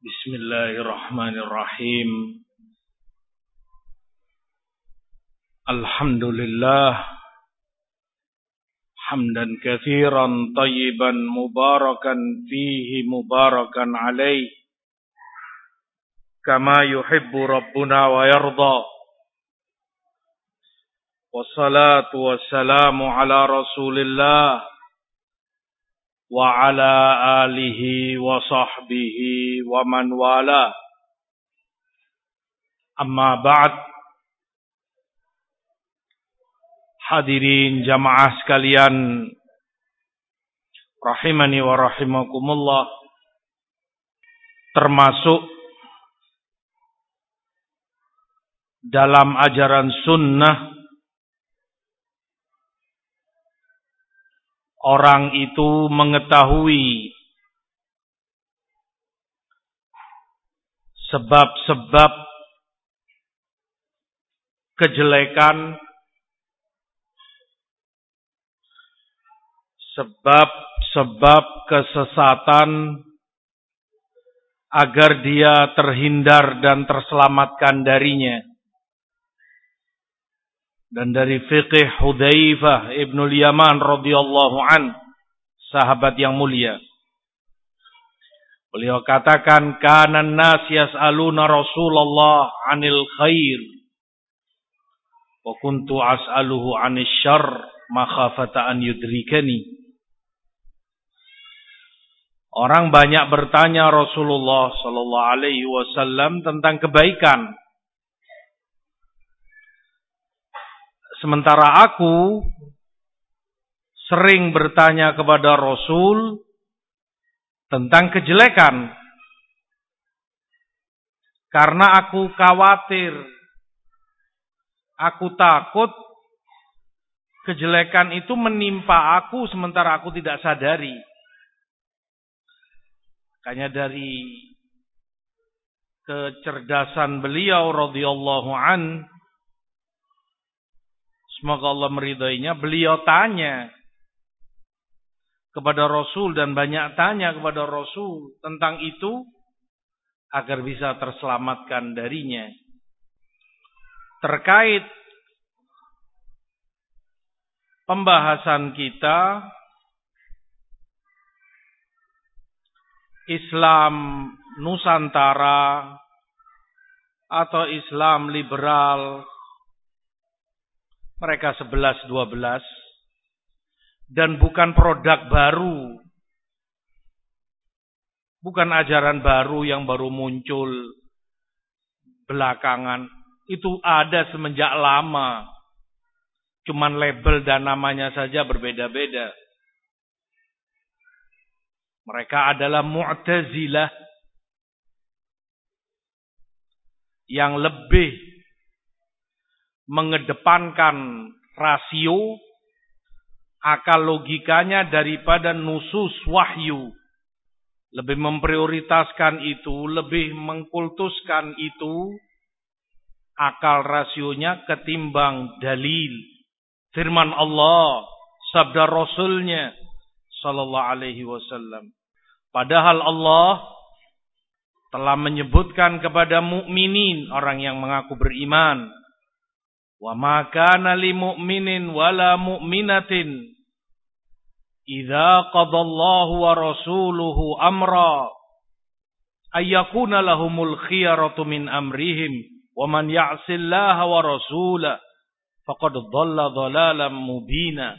بسم الله الرحمن الرحيم الحمد لله حمدا كثيرا طيبا مباركا فيه مباركا عليه كما يحب ربنا ويرضى والصلاة والسلام على رسول الله وعلى آله وصحبه ومن والاه أما بعد Hadirin jamaah sekalian rahimani wa rahimakumullah termasuk dalam ajaran sunnah orang itu mengetahui sebab-sebab kejelekan sebab-sebab kesesatan agar dia terhindar dan terselamatkan darinya. Dan dari fiqih Hudzaifah Ibnu Yaman radhiyallahu an, sahabat yang mulia. Beliau katakan kana nas yas'aluna Rasulullah 'anil khair wa kuntu as'aluhu 'anil syarr makhafata an yudrikani. Orang banyak bertanya Rasulullah sallallahu alaihi wasallam tentang kebaikan. Sementara aku sering bertanya kepada Rasul tentang kejelekan. Karena aku khawatir, aku takut kejelekan itu menimpa aku sementara aku tidak sadari. Makanya dari kecerdasan beliau radhiyallahu an semoga Allah meridainya. Beliau tanya kepada Rasul dan banyak tanya kepada Rasul tentang itu agar bisa terselamatkan darinya. Terkait pembahasan kita Islam Nusantara atau Islam liberal mereka 11 12 dan bukan produk baru. Bukan ajaran baru yang baru muncul belakangan. Itu ada semenjak lama. Cuman label dan namanya saja berbeda-beda. Mereka adalah Mu'tazilah. Yang lebih mengedepankan rasio akal logikanya daripada nusus wahyu. Lebih memprioritaskan itu, lebih mengkultuskan itu akal rasionya ketimbang dalil. Firman Allah, sabda Rasulnya sallallahu alaihi wasallam. Padahal Allah telah menyebutkan kepada mukminin orang yang mengaku beriman, wa ma kana lil mu'minin wala mu'minatin idza qadallahu wa rasuluhu amra ayyakuna lahumul khiyaratu min amrihim wa man ya'sillaha wa rasulahu faqad dhalla dhalalan mubina.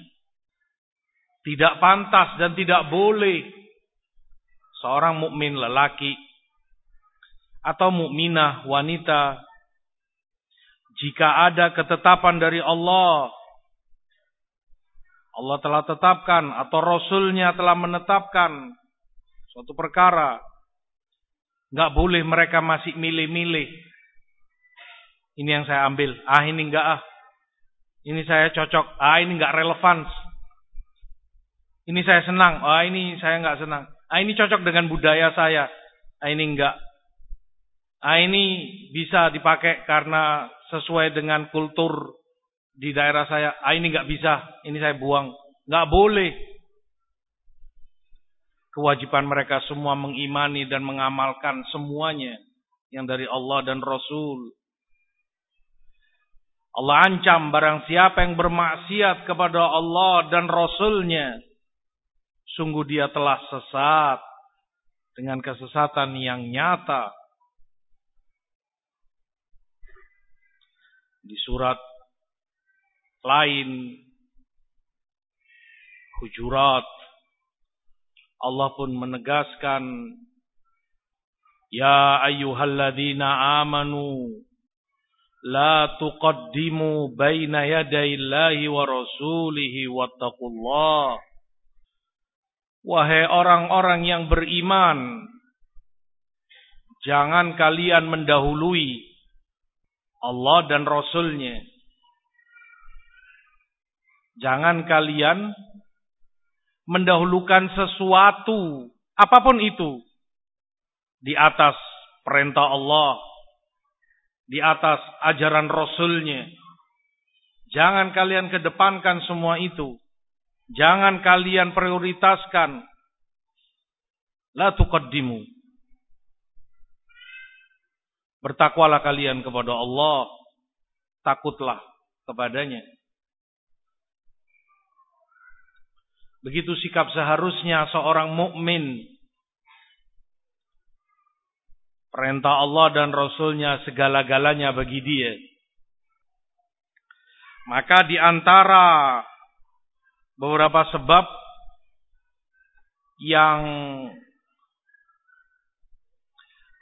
Tidak pantas dan tidak boleh seorang mukmin lelaki atau mukminah wanita jika ada ketetapan dari Allah Allah telah tetapkan atau Rasulnya telah menetapkan suatu perkara nggak boleh mereka masih milih-milih ini yang saya ambil ah ini enggak ah ini saya cocok ah ini enggak relevan ini saya senang. Ah ini saya nggak senang. Ah ini cocok dengan budaya saya. Ah ini enggak. Ah ini bisa dipakai karena sesuai dengan kultur di daerah saya. Ah ini nggak bisa. Ini saya buang. Nggak boleh. Kewajiban mereka semua mengimani dan mengamalkan semuanya yang dari Allah dan Rasul. Allah ancam barang siapa yang bermaksiat kepada Allah dan Rasulnya. Sungguh dia telah sesat dengan kesesatan yang nyata. Di surat lain Hujurat. Allah pun menegaskan Ya ayyuhalladzina amanu la tuqaddimu baina yadayillahi wa rasulihi wattaqullah. Wahai orang-orang yang beriman jangan kalian mendahului Allah dan Rasulnya jangan kalian mendahulukan sesuatu, apa pun itu, di atas perintah Allah, di atas ajaran Rasulnya. Jangan kalian kedepankan semua itu. Jangan kalian prioritaskan. La tuqaddimu. Bertakwalah kalian kepada Allah. Takutlah kepadanya. Begitu sikap seharusnya seorang mukmin. Perintah Allah dan Rasulnya segala-galanya bagi dia. Maka di antara beberapa sebab yang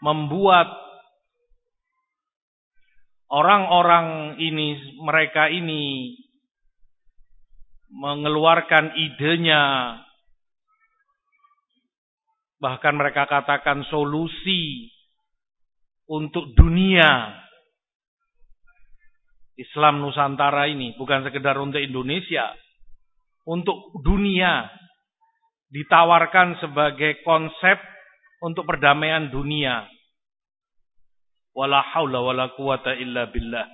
membuat orang-orang ini, mereka ini mengeluarkan idenya. Bahkan mereka katakan solusi untuk dunia. Islam Nusantara ini bukan sekedar untuk Indonesia. Untuk dunia. Ditawarkan sebagai konsep untuk perdamaian dunia wala haula wala quwata illa billah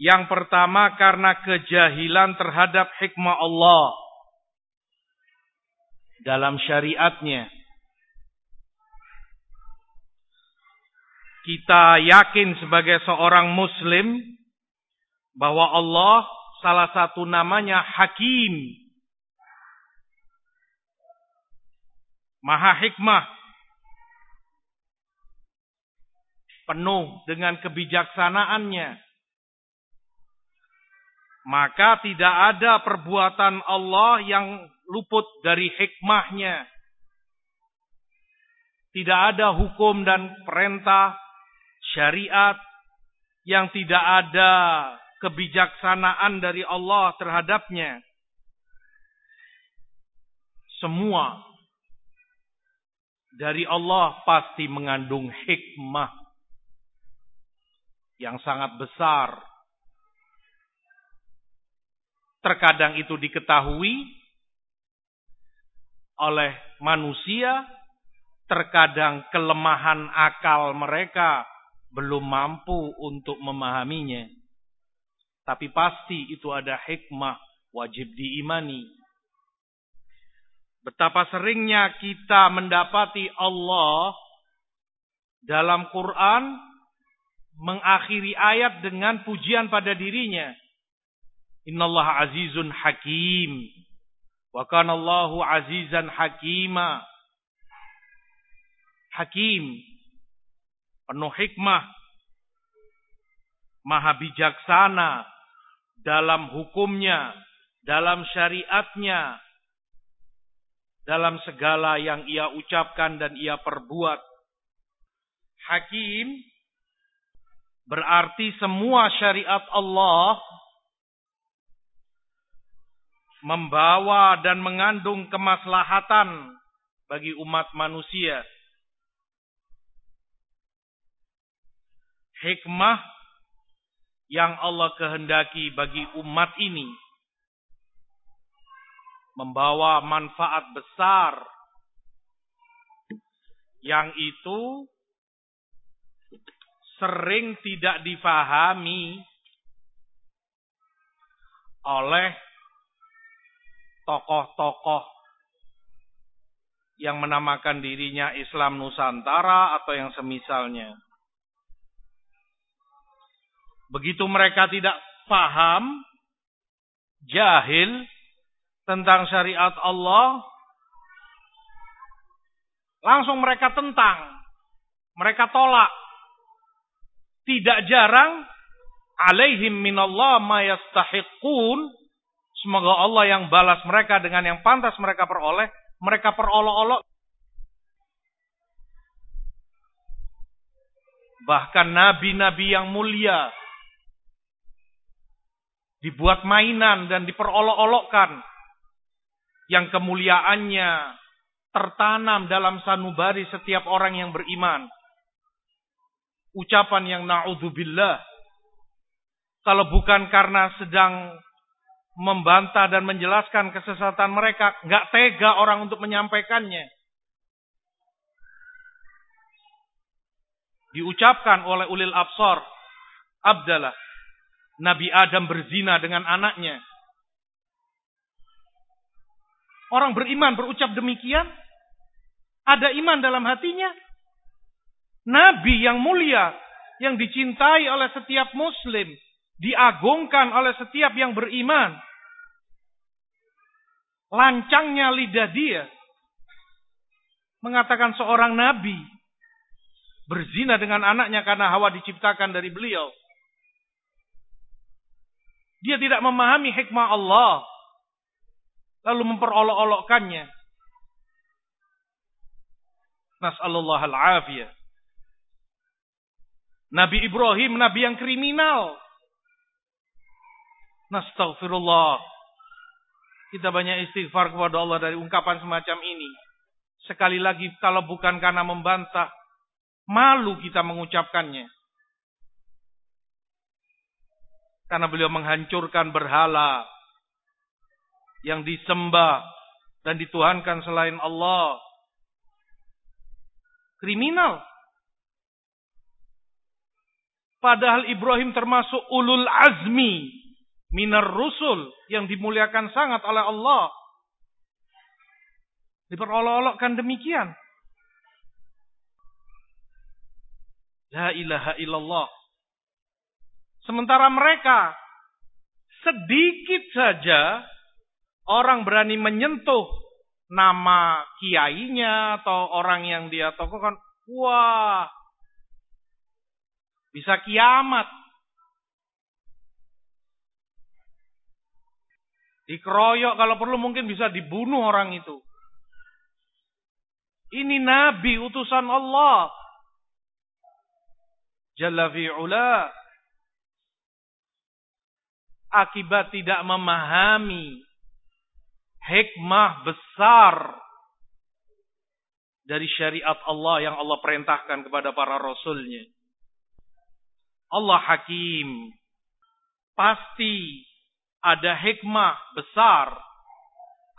yang pertama karena kejahilan terhadap hikmah Allah dalam syariatnya. Kita yakin sebagai seorang muslim bahwa Allah salah satu namanya Hakim. Maha hikmah. Penuh dengan kebijaksanaannya maka tidak ada perbuatan Allah yang luput dari hikmahnya. Tidak ada hukum dan perintah syariat yang tidak ada kebijaksanaan dari Allah terhadapnya. Semua dari Allah pasti mengandung hikmah yang sangat besar Terkadang itu diketahui oleh manusia, terkadang kelemahan akal mereka belum mampu untuk memahaminya. Tapi pasti itu ada hikmah wajib diimani. Betapa seringnya kita mendapati Allah dalam Quran mengakhiri ayat dengan pujian pada dirinya. Innallaha azizun hakim. Wa kana Allahu azizan hakima. Hakim. Penuh hikmah. Maha bijaksana dalam hukumnya, dalam syariatnya, dalam segala yang ia ucapkan dan ia perbuat. Hakim berarti semua syariat Allah membawa dan mengandung kemaslahatan bagi umat manusia. Hikmah yang Allah kehendaki bagi umat ini membawa manfaat besar yang itu sering tidak difahami oleh tokoh-tokoh yang menamakan dirinya Islam Nusantara atau yang semisalnya. Begitu mereka tidak paham, jahil tentang syariat Allah, langsung mereka tentang, mereka tolak. Tidak jarang alaihim minallah ma yastahiqun Semoga Allah yang balas mereka dengan yang pantas mereka peroleh, mereka perolok-olok. Bahkan nabi-nabi yang mulia dibuat mainan dan diperolok-olokkan yang kemuliaannya tertanam dalam sanubari setiap orang yang beriman. Ucapan yang na'udzubillah. Kalau bukan karena sedang membantah dan menjelaskan kesesatan mereka, nggak tega orang untuk menyampaikannya. Diucapkan oleh ulil absor, Abdallah, Nabi Adam berzina dengan anaknya. Orang beriman berucap demikian, ada iman dalam hatinya. Nabi yang mulia, yang dicintai oleh setiap muslim, diagungkan oleh setiap yang beriman lancangnya lidah dia mengatakan seorang nabi berzina dengan anaknya karena Hawa diciptakan dari beliau. Dia tidak memahami hikmah Allah lalu memperolok-olokkannya. Nas'alullah al-afiyah. Nabi Ibrahim, nabi yang kriminal. Nastaghfirullah. Kita banyak istighfar kepada Allah dari ungkapan semacam ini. Sekali lagi kalau bukan karena membantah, malu kita mengucapkannya. Karena beliau menghancurkan berhala yang disembah dan dituhankan selain Allah. Kriminal. Padahal Ibrahim termasuk ulul azmi minar rusul yang dimuliakan sangat oleh Allah. Diperolok-olokkan demikian. La ilaha illallah. Sementara mereka sedikit saja orang berani menyentuh nama kiainya atau orang yang dia tokohkan, wah bisa kiamat. Dikeroyok kalau perlu mungkin bisa dibunuh orang itu. Ini nabi utusan Allah. Jalla fi'ula. Akibat tidak memahami hikmah besar dari syariat Allah yang Allah perintahkan kepada para rasulnya. Allah hakim. Pasti ada hikmah besar,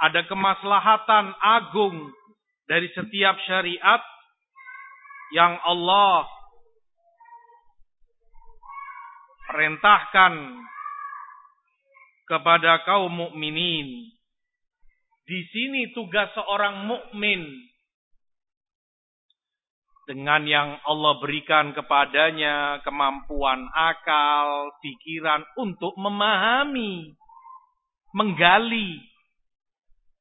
ada kemaslahatan agung dari setiap syariat yang Allah perintahkan kepada kaum mukminin. Di sini tugas seorang mukmin dengan yang Allah berikan kepadanya kemampuan akal, pikiran untuk memahami, menggali.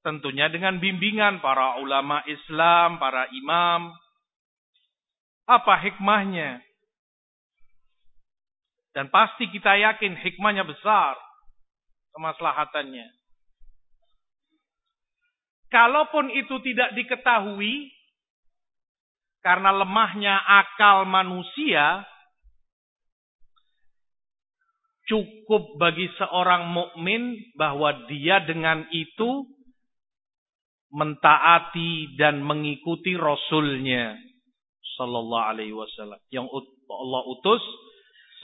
Tentunya dengan bimbingan para ulama Islam, para imam. Apa hikmahnya? Dan pasti kita yakin hikmahnya besar. Kemaslahatannya. Kalaupun itu tidak diketahui, karena lemahnya akal manusia cukup bagi seorang mukmin bahwa dia dengan itu mentaati dan mengikuti rasulnya sallallahu alaihi wasallam yang Allah utus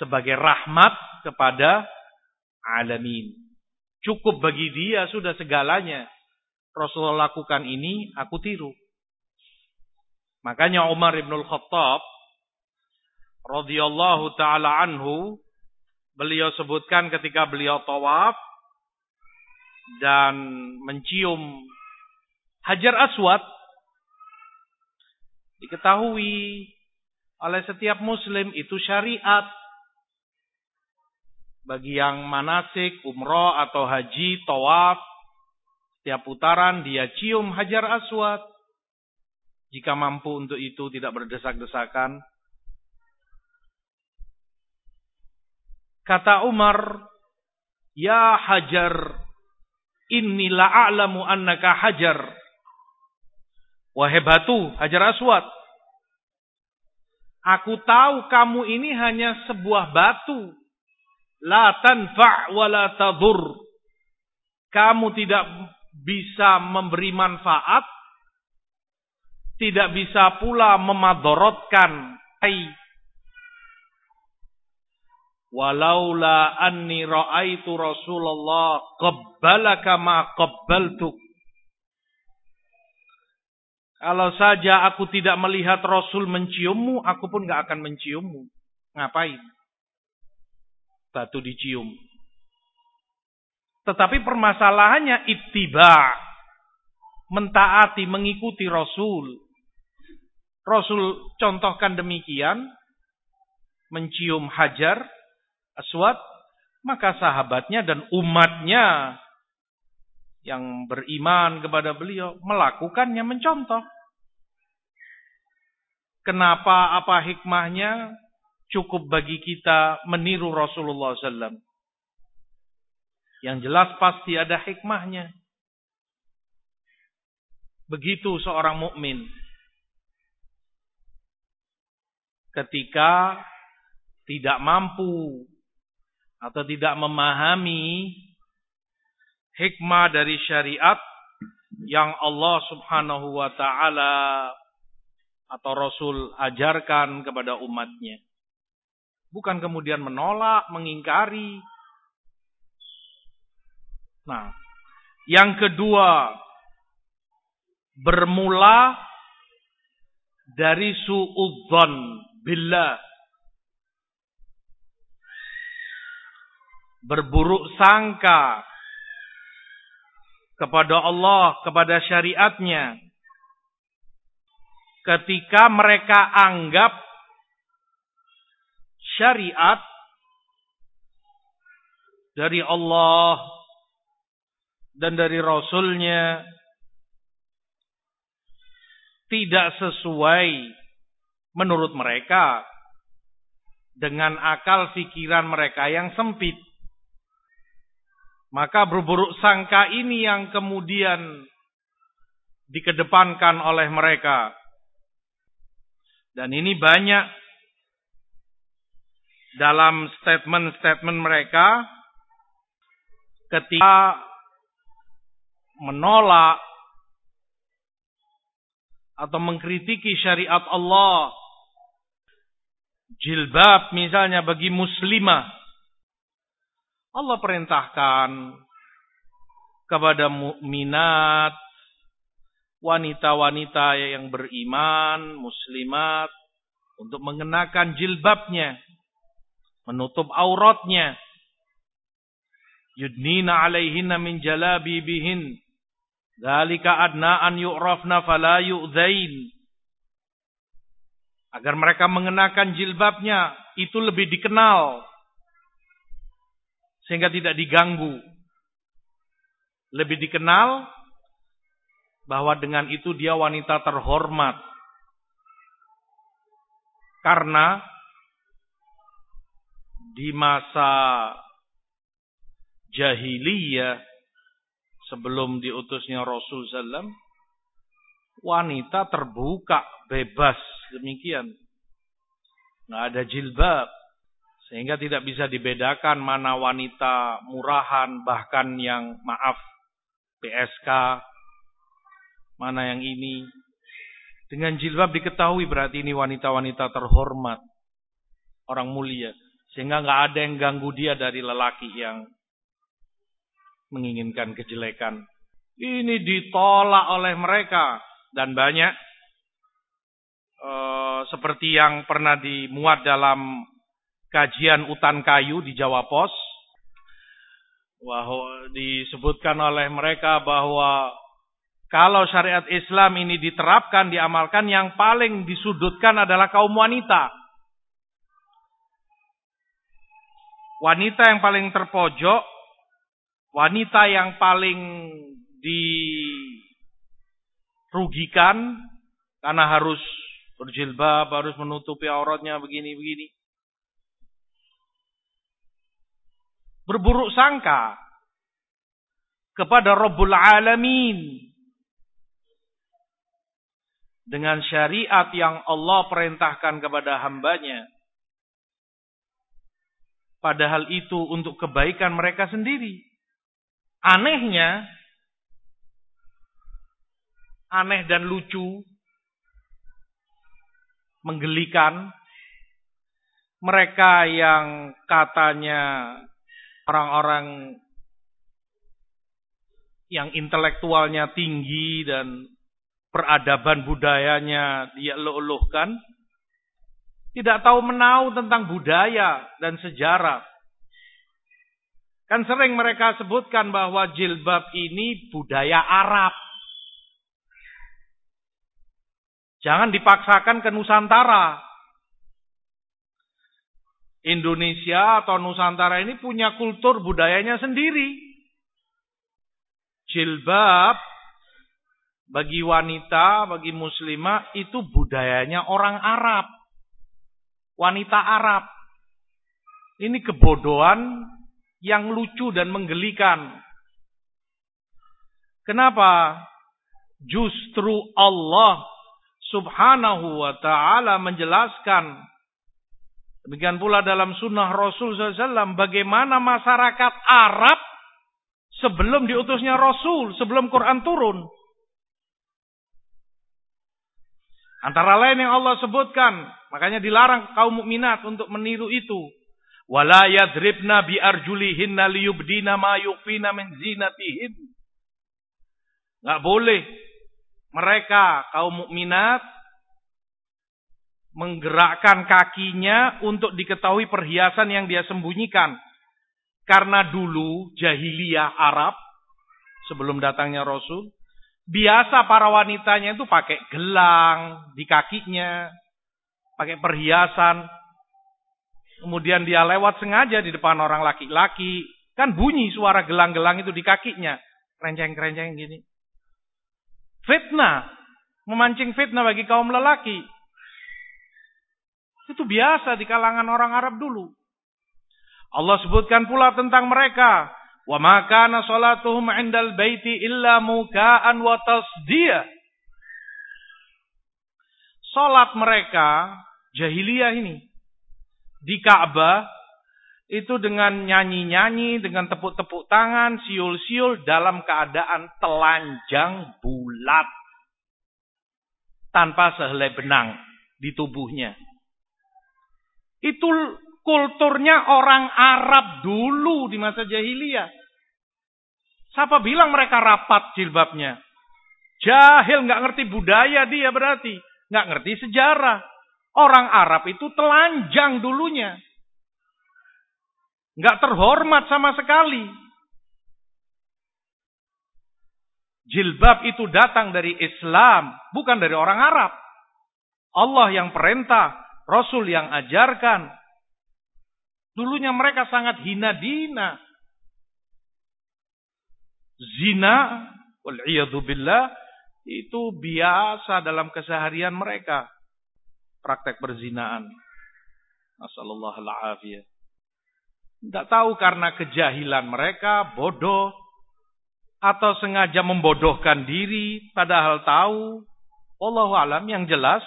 sebagai rahmat kepada alamin. Cukup bagi dia sudah segalanya. Rasulullah lakukan ini, aku tiru. Makanya Umar bin Khattab radhiyallahu taala anhu beliau sebutkan ketika beliau tawaf dan mencium Hajar Aswad diketahui oleh setiap muslim itu syariat. Bagi yang manasik, umroh atau haji, tawaf, setiap putaran dia cium hajar aswad. Jika mampu untuk itu tidak berdesak-desakan. Kata Umar, Ya hajar, inni la'alamu annaka hajar. Wahai batu, hajar aswad. Aku tahu kamu ini hanya sebuah batu. La tanfa' wa la tadur. Kamu tidak bisa memberi manfaat, tidak bisa pula memadorotkan. Walaula anni ra'aitu Rasulullah qabbalaka ma qabbaltuk. Kalau saja aku tidak melihat Rasul menciummu, aku pun gak akan menciummu. Ngapain? Batu dicium. Tetapi permasalahannya ittiba. Mentaati, mengikuti Rasul. Rasul contohkan demikian. Mencium hajar, aswad. Maka sahabatnya dan umatnya yang beriman kepada beliau melakukannya mencontoh. Kenapa apa hikmahnya? Cukup bagi kita meniru Rasulullah SAW. Yang jelas pasti ada hikmahnya. Begitu seorang mukmin ketika tidak mampu atau tidak memahami hikmah dari syariat yang Allah Subhanahu wa taala atau Rasul ajarkan kepada umatnya. Bukan kemudian menolak, mengingkari, Nah, yang kedua bermula dari suudzon billah. Berburuk sangka kepada Allah, kepada syariatnya. Ketika mereka anggap syariat dari Allah dan dari Rasulnya tidak sesuai menurut mereka dengan akal pikiran mereka yang sempit. Maka berburuk sangka ini yang kemudian dikedepankan oleh mereka. Dan ini banyak dalam statement-statement mereka ketika menolak atau mengkritiki syariat Allah. Jilbab misalnya bagi muslimah. Allah perintahkan kepada mukminat, wanita-wanita yang beriman, muslimat untuk mengenakan jilbabnya, menutup auratnya. Yudnina alaihinna min jalabibihin Dalika adna an yu'rafna fala yu'zain. Agar mereka mengenakan jilbabnya, itu lebih dikenal. Sehingga tidak diganggu. Lebih dikenal bahwa dengan itu dia wanita terhormat. Karena di masa jahiliyah sebelum diutusnya Rasul Sallam, wanita terbuka, bebas, demikian. Nggak ada jilbab. Sehingga tidak bisa dibedakan mana wanita murahan, bahkan yang maaf, PSK, mana yang ini. Dengan jilbab diketahui berarti ini wanita-wanita terhormat. Orang mulia. Sehingga nggak ada yang ganggu dia dari lelaki yang menginginkan kejelekan. Ini ditolak oleh mereka dan banyak uh, seperti yang pernah dimuat dalam kajian utan kayu di Jawa Pos. Bahwa disebutkan oleh mereka bahwa Kalau syariat Islam ini diterapkan, diamalkan, yang paling disudutkan adalah kaum wanita. Wanita yang paling terpojok, wanita yang paling dirugikan karena harus berjilbab, harus menutupi auratnya begini-begini. Berburuk sangka kepada Rabbul Alamin dengan syariat yang Allah perintahkan kepada hambanya. Padahal itu untuk kebaikan mereka sendiri. Anehnya, aneh dan lucu, menggelikan, mereka yang katanya orang-orang yang intelektualnya tinggi dan peradaban budayanya dia luluhkan, tidak tahu menau tentang budaya dan sejarah. Kan sering mereka sebutkan bahwa jilbab ini budaya Arab. Jangan dipaksakan ke Nusantara. Indonesia atau Nusantara ini punya kultur budayanya sendiri. Jilbab bagi wanita, bagi muslimah itu budayanya orang Arab. Wanita Arab. Ini kebodohan yang lucu dan menggelikan. Kenapa? Justru Allah subhanahu wa ta'ala menjelaskan. Demikian pula dalam sunnah Rasul SAW. Bagaimana masyarakat Arab sebelum diutusnya Rasul, sebelum Quran turun. Antara lain yang Allah sebutkan, makanya dilarang kaum mukminat untuk meniru itu. Wala yadribna bi arjulihinna liyubdina ma min boleh mereka kaum mukminat menggerakkan kakinya untuk diketahui perhiasan yang dia sembunyikan. Karena dulu jahiliyah Arab sebelum datangnya Rasul Biasa para wanitanya itu pakai gelang di kakinya, pakai perhiasan. Kemudian dia lewat sengaja di depan orang laki-laki. Kan bunyi suara gelang-gelang itu di kakinya. Kerenceng-kerenceng gini. Fitnah. Memancing fitnah bagi kaum lelaki. Itu biasa di kalangan orang Arab dulu. Allah sebutkan pula tentang mereka. Wa ma kana 'indal baiti illa muka'an wa tasdiyah. Salat mereka jahiliyah ini di Ka'bah itu dengan nyanyi-nyanyi, dengan tepuk-tepuk tangan, siul-siul dalam keadaan telanjang bulat. Tanpa sehelai benang di tubuhnya. Itu kulturnya orang Arab dulu di masa jahiliyah. Siapa bilang mereka rapat jilbabnya? Jahil, nggak ngerti budaya dia berarti. nggak ngerti sejarah. Orang Arab itu telanjang dulunya. Nggak terhormat sama sekali. Jilbab itu datang dari Islam, bukan dari orang Arab. Allah yang perintah, Rasul yang ajarkan, Dulunya mereka sangat hina dina. Zina, billah, itu biasa dalam keseharian mereka. Praktek perzinaan. Nasallallahu alaihi Tidak tahu karena kejahilan mereka, bodoh, atau sengaja membodohkan diri, padahal tahu. Allah alam yang jelas,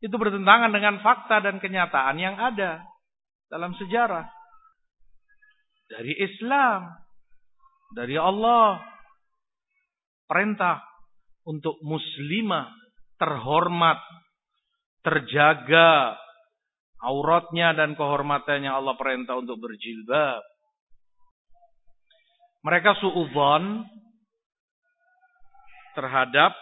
itu bertentangan dengan fakta dan kenyataan yang ada dalam sejarah. Dari Islam. Dari Allah. Perintah untuk muslimah terhormat. Terjaga auratnya dan kehormatannya Allah perintah untuk berjilbab. Mereka suudzon terhadap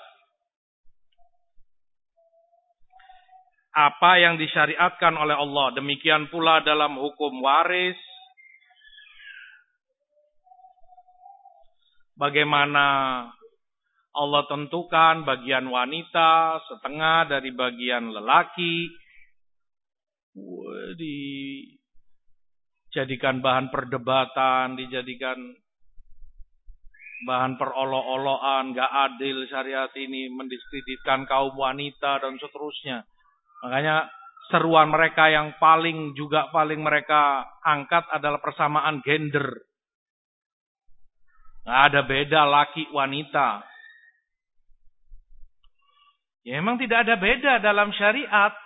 apa yang disyariatkan oleh Allah. Demikian pula dalam hukum waris. Bagaimana Allah tentukan bagian wanita, setengah dari bagian lelaki. Dijadikan bahan perdebatan, dijadikan bahan perolok-olokan, gak adil syariat ini, mendiskreditkan kaum wanita dan seterusnya. Makanya seruan mereka yang paling juga paling mereka angkat adalah persamaan gender. Gak ada beda laki wanita. Ya memang tidak ada beda dalam syariat.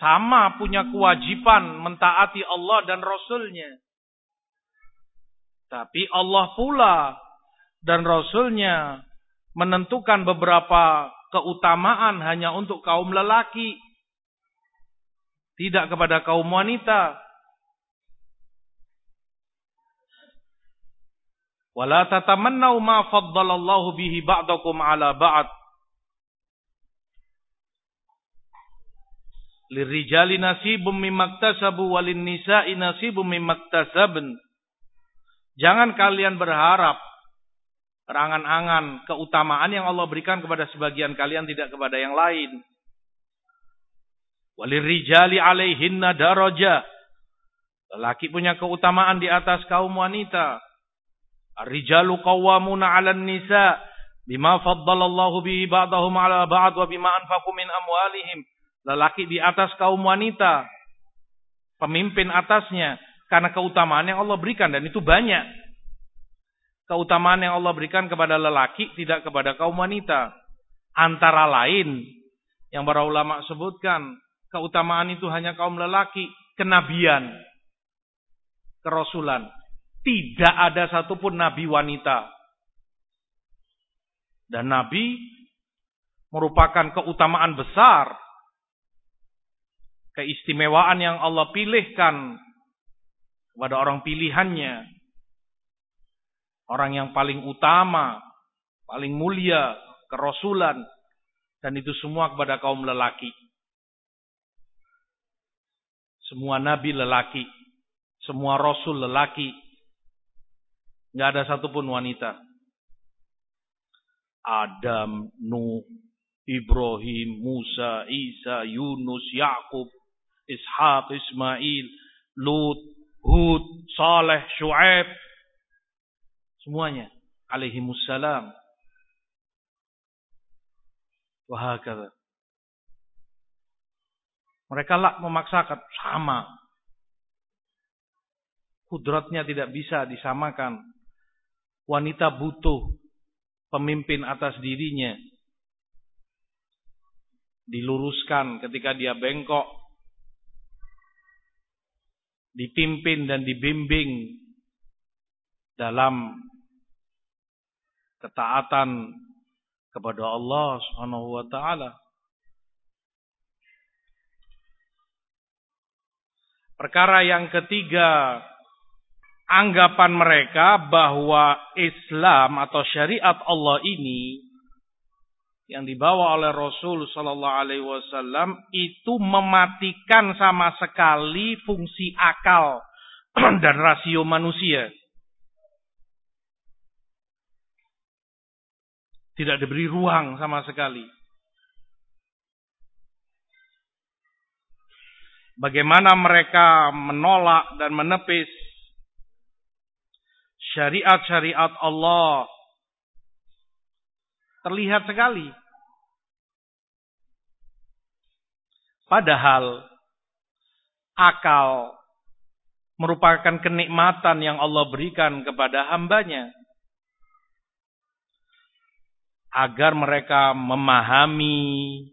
Sama punya kewajiban mentaati Allah dan Rasulnya. Tapi Allah pula dan Rasulnya menentukan beberapa keutamaan hanya untuk kaum lelaki. Tidak kepada kaum wanita. Wala tatamannau ma faddalallahu bihi ba'dakum ala ba'd. Lirijali nasibum mimma iktasabu walin nisa'i nasibum mimma iktasabn. Jangan kalian berharap terangan-angan keutamaan yang Allah berikan kepada sebagian kalian tidak kepada yang lain. Walirijali alaihinna daraja. Lelaki punya keutamaan di atas kaum wanita. Ar-rijalu qawwamuna 'alan nisa bima faddalallahu bihi ba'dahum 'ala ba'd wa bima anfaqu min amwalihim. Lelaki di atas kaum wanita. Pemimpin atasnya karena keutamaan yang Allah berikan dan itu banyak. Keutamaan yang Allah berikan kepada lelaki tidak kepada kaum wanita. Antara lain yang para ulama sebutkan, keutamaan itu hanya kaum lelaki, kenabian, kerasulan. Tidak ada satupun nabi wanita. Dan nabi merupakan keutamaan besar. Keistimewaan yang Allah pilihkan kepada orang pilihannya. Orang yang paling utama, paling mulia, kerasulan. Dan itu semua kepada kaum lelaki. Semua nabi lelaki. Semua rasul lelaki. Nggak ada satupun wanita. Adam, Nuh, Ibrahim, Musa, Isa, Yunus, Yakub, Ishaq, Ismail, Lut, Hud, Saleh, Shu'aib. Semuanya. Alaihimussalam. Wahakata. Mereka lah memaksakan. Sama. Kudratnya tidak bisa disamakan. Wanita butuh pemimpin atas dirinya. Diluruskan ketika dia bengkok dipimpin dan dibimbing dalam ketaatan kepada Allah Subhanahu wa taala. Perkara yang ketiga, anggapan mereka bahwa Islam atau syariat Allah ini yang dibawa oleh Rasul Sallallahu Alaihi Wasallam itu mematikan sama sekali fungsi akal dan rasio manusia. Tidak diberi ruang sama sekali. Bagaimana mereka menolak dan menepis syariat-syariat Allah terlihat sekali Padahal akal merupakan kenikmatan yang Allah berikan kepada hambanya. Agar mereka memahami,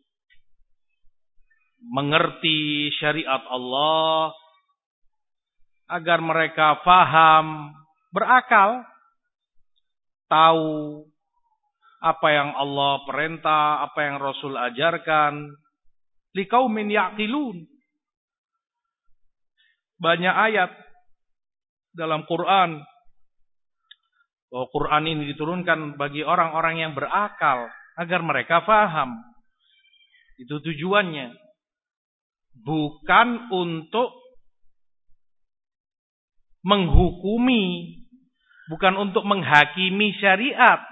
mengerti syariat Allah, agar mereka faham, berakal, tahu apa yang Allah perintah, apa yang Rasul ajarkan, liqaumin yaqilun. Banyak ayat dalam Quran bahwa Quran ini diturunkan bagi orang-orang yang berakal agar mereka faham. Itu tujuannya. Bukan untuk menghukumi, bukan untuk menghakimi syariat.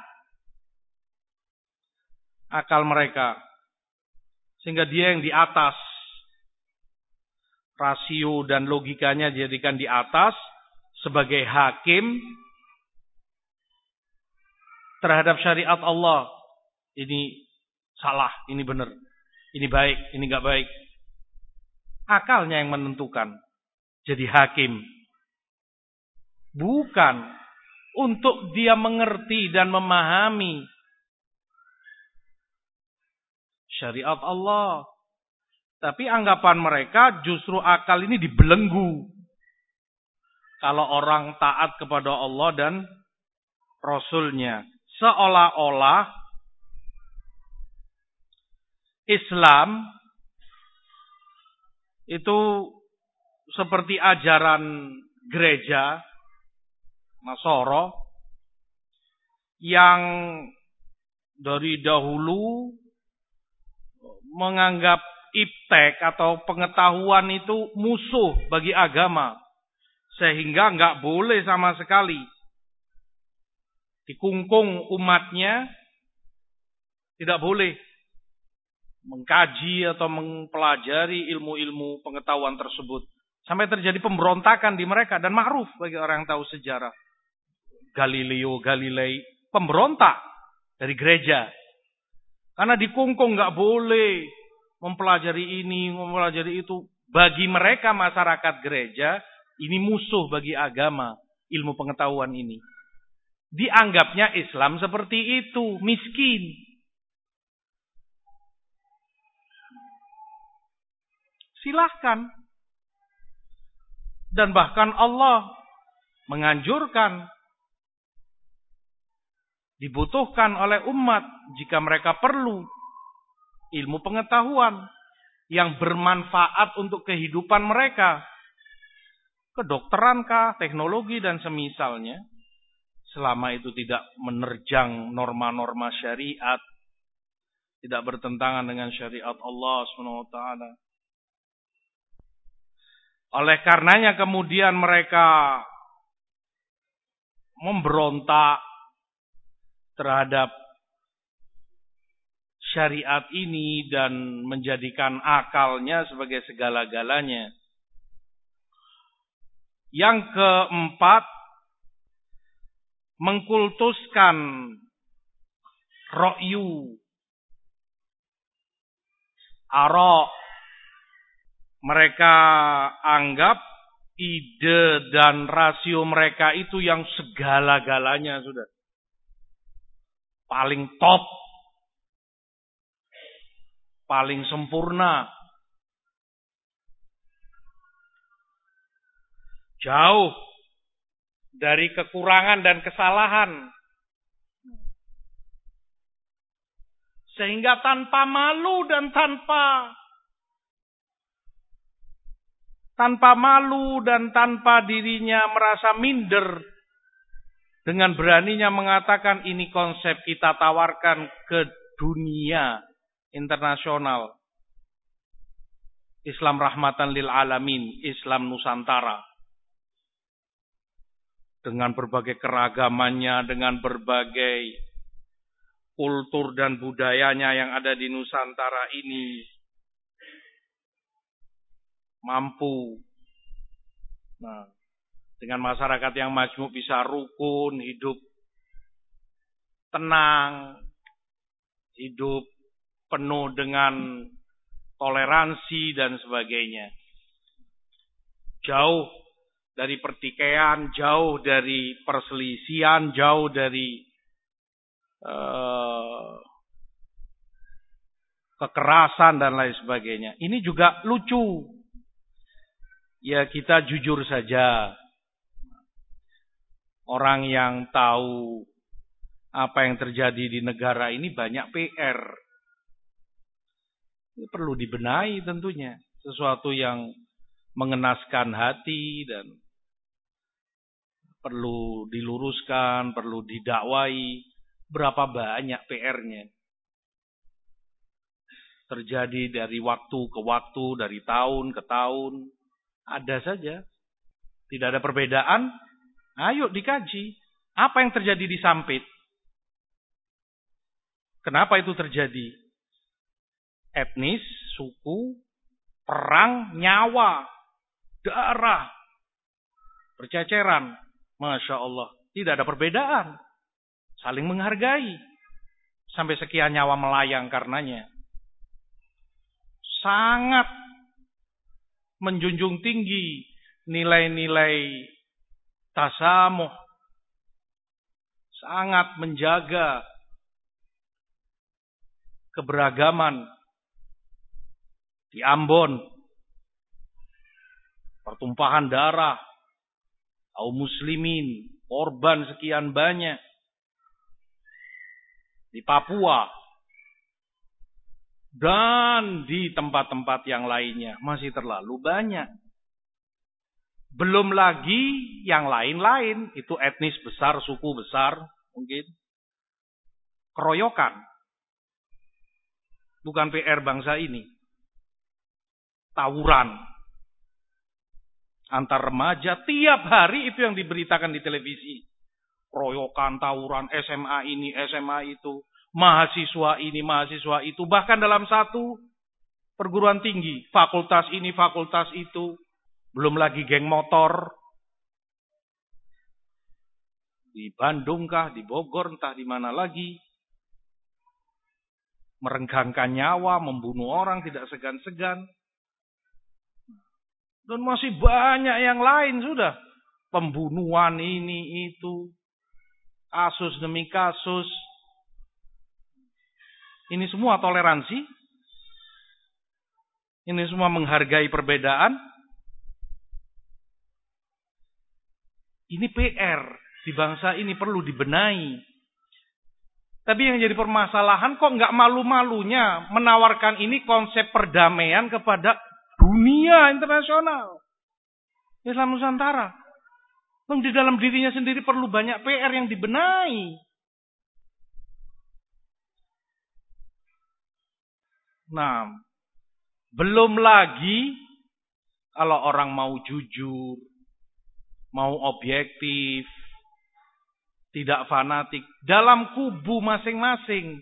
akal mereka. Sehingga dia yang di atas. Rasio dan logikanya dijadikan di atas sebagai hakim terhadap syariat Allah. Ini salah, ini benar. Ini baik, ini enggak baik. Akalnya yang menentukan. Jadi hakim. Bukan untuk dia mengerti dan memahami syariat Allah. Tapi anggapan mereka justru akal ini dibelenggu. Kalau orang taat kepada Allah dan Rasulnya. Seolah-olah Islam itu seperti ajaran gereja Masoro yang dari dahulu menganggap iptek atau pengetahuan itu musuh bagi agama. Sehingga nggak boleh sama sekali dikungkung umatnya tidak boleh mengkaji atau mempelajari ilmu-ilmu pengetahuan tersebut. Sampai terjadi pemberontakan di mereka dan ma'ruf bagi orang yang tahu sejarah. Galileo Galilei pemberontak dari gereja karena di kungkung nggak boleh mempelajari ini, mempelajari itu. Bagi mereka masyarakat gereja, ini musuh bagi agama, ilmu pengetahuan ini. Dianggapnya Islam seperti itu, miskin. Silahkan. Dan bahkan Allah menganjurkan dibutuhkan oleh umat jika mereka perlu ilmu pengetahuan yang bermanfaat untuk kehidupan mereka. Kedokteran kah, teknologi dan semisalnya. Selama itu tidak menerjang norma-norma syariat. Tidak bertentangan dengan syariat Allah SWT. Oleh karenanya kemudian mereka memberontak terhadap syariat ini dan menjadikan akalnya sebagai segala-galanya. Yang keempat, mengkultuskan ro'yu, arok. Mereka anggap ide dan rasio mereka itu yang segala-galanya sudah paling top, paling sempurna. Jauh dari kekurangan dan kesalahan. Sehingga tanpa malu dan tanpa tanpa malu dan tanpa dirinya merasa minder dengan beraninya mengatakan ini konsep kita tawarkan ke dunia internasional. Islam rahmatan lil alamin, Islam Nusantara. Dengan berbagai keragamannya, dengan berbagai kultur dan budayanya yang ada di Nusantara ini mampu nah, dengan masyarakat yang majmuk bisa rukun, hidup tenang, hidup penuh dengan toleransi dan sebagainya. Jauh dari pertikaian, jauh dari perselisihan, jauh dari uh, kekerasan dan lain sebagainya. Ini juga lucu. Ya kita jujur saja orang yang tahu apa yang terjadi di negara ini banyak PR. Ini perlu dibenahi tentunya. Sesuatu yang mengenaskan hati dan perlu diluruskan, perlu didakwai. Berapa banyak PR-nya. Terjadi dari waktu ke waktu, dari tahun ke tahun. Ada saja. Tidak ada perbedaan Ayo dikaji. Apa yang terjadi di Sampit? Kenapa itu terjadi? Etnis, suku, perang, nyawa, darah, berceceran. Masya Allah. Tidak ada perbedaan. Saling menghargai. Sampai sekian nyawa melayang karenanya. Sangat menjunjung tinggi nilai-nilai tasamuh. Sangat menjaga keberagaman di Ambon. Pertumpahan darah, kaum muslimin, korban sekian banyak. Di Papua, dan di tempat-tempat yang lainnya masih terlalu banyak. Belum lagi yang lain-lain, itu etnis besar, suku besar, mungkin. Keroyokan. Bukan PR bangsa ini. Tawuran. Antar remaja, tiap hari itu yang diberitakan di televisi. Keroyokan, tawuran, SMA ini, SMA itu mahasiswa ini, mahasiswa itu, bahkan dalam satu perguruan tinggi, fakultas ini, fakultas itu, belum lagi geng motor, di Bandung kah, di Bogor, entah di mana lagi, merenggangkan nyawa, membunuh orang tidak segan-segan, dan masih banyak yang lain sudah, pembunuhan ini itu, kasus demi kasus, ini semua toleransi. Ini semua menghargai perbedaan. Ini PR di bangsa ini perlu dibenahi. Tapi yang jadi permasalahan kok nggak malu-malunya menawarkan ini konsep perdamaian kepada dunia internasional. Islam Nusantara. Di dalam dirinya sendiri perlu banyak PR yang dibenahi. Nah, belum lagi kalau orang mau jujur, mau objektif, tidak fanatik dalam kubu masing-masing.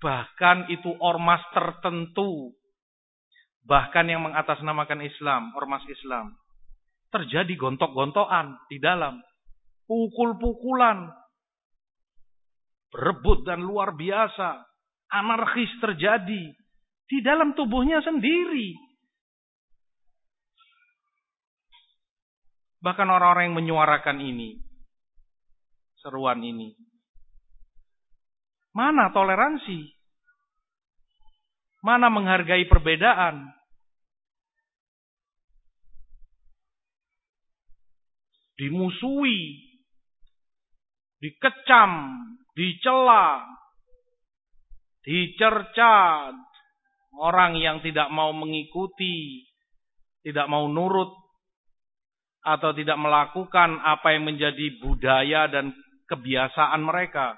Bahkan itu ormas tertentu, bahkan yang mengatasnamakan Islam, ormas Islam, terjadi gontok-gontokan di dalam, pukul-pukulan, berebut dan luar biasa anarkis terjadi di dalam tubuhnya sendiri. Bahkan orang-orang yang menyuarakan ini, seruan ini. Mana toleransi? Mana menghargai perbedaan? Dimusuhi, dikecam, dicela, dicerca orang yang tidak mau mengikuti, tidak mau nurut atau tidak melakukan apa yang menjadi budaya dan kebiasaan mereka.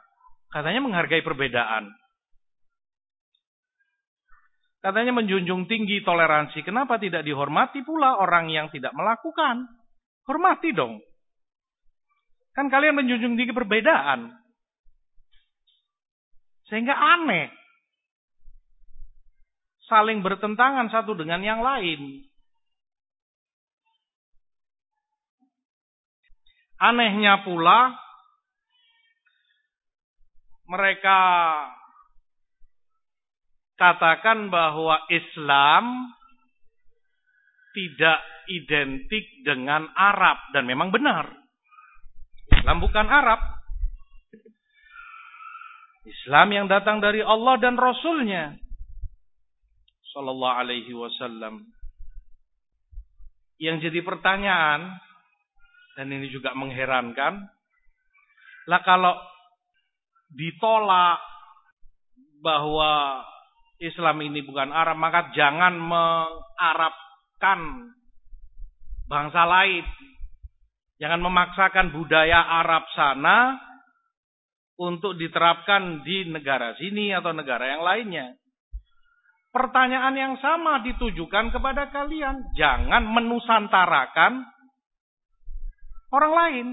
Katanya menghargai perbedaan. Katanya menjunjung tinggi toleransi. Kenapa tidak dihormati pula orang yang tidak melakukan? Hormati dong. Kan kalian menjunjung tinggi perbedaan. Sehingga aneh saling bertentangan satu dengan yang lain. Anehnya pula mereka katakan bahwa Islam tidak identik dengan Arab dan memang benar. Islam bukan Arab. Islam yang datang dari Allah dan Rasulnya. Sallallahu Alaihi Wasallam. Yang jadi pertanyaan dan ini juga mengherankan, lah kalau ditolak bahwa Islam ini bukan Arab, maka jangan mengarabkan bangsa lain. Jangan memaksakan budaya Arab sana untuk diterapkan di negara sini atau negara yang lainnya. Pertanyaan yang sama ditujukan kepada kalian. Jangan menusantarakan orang lain.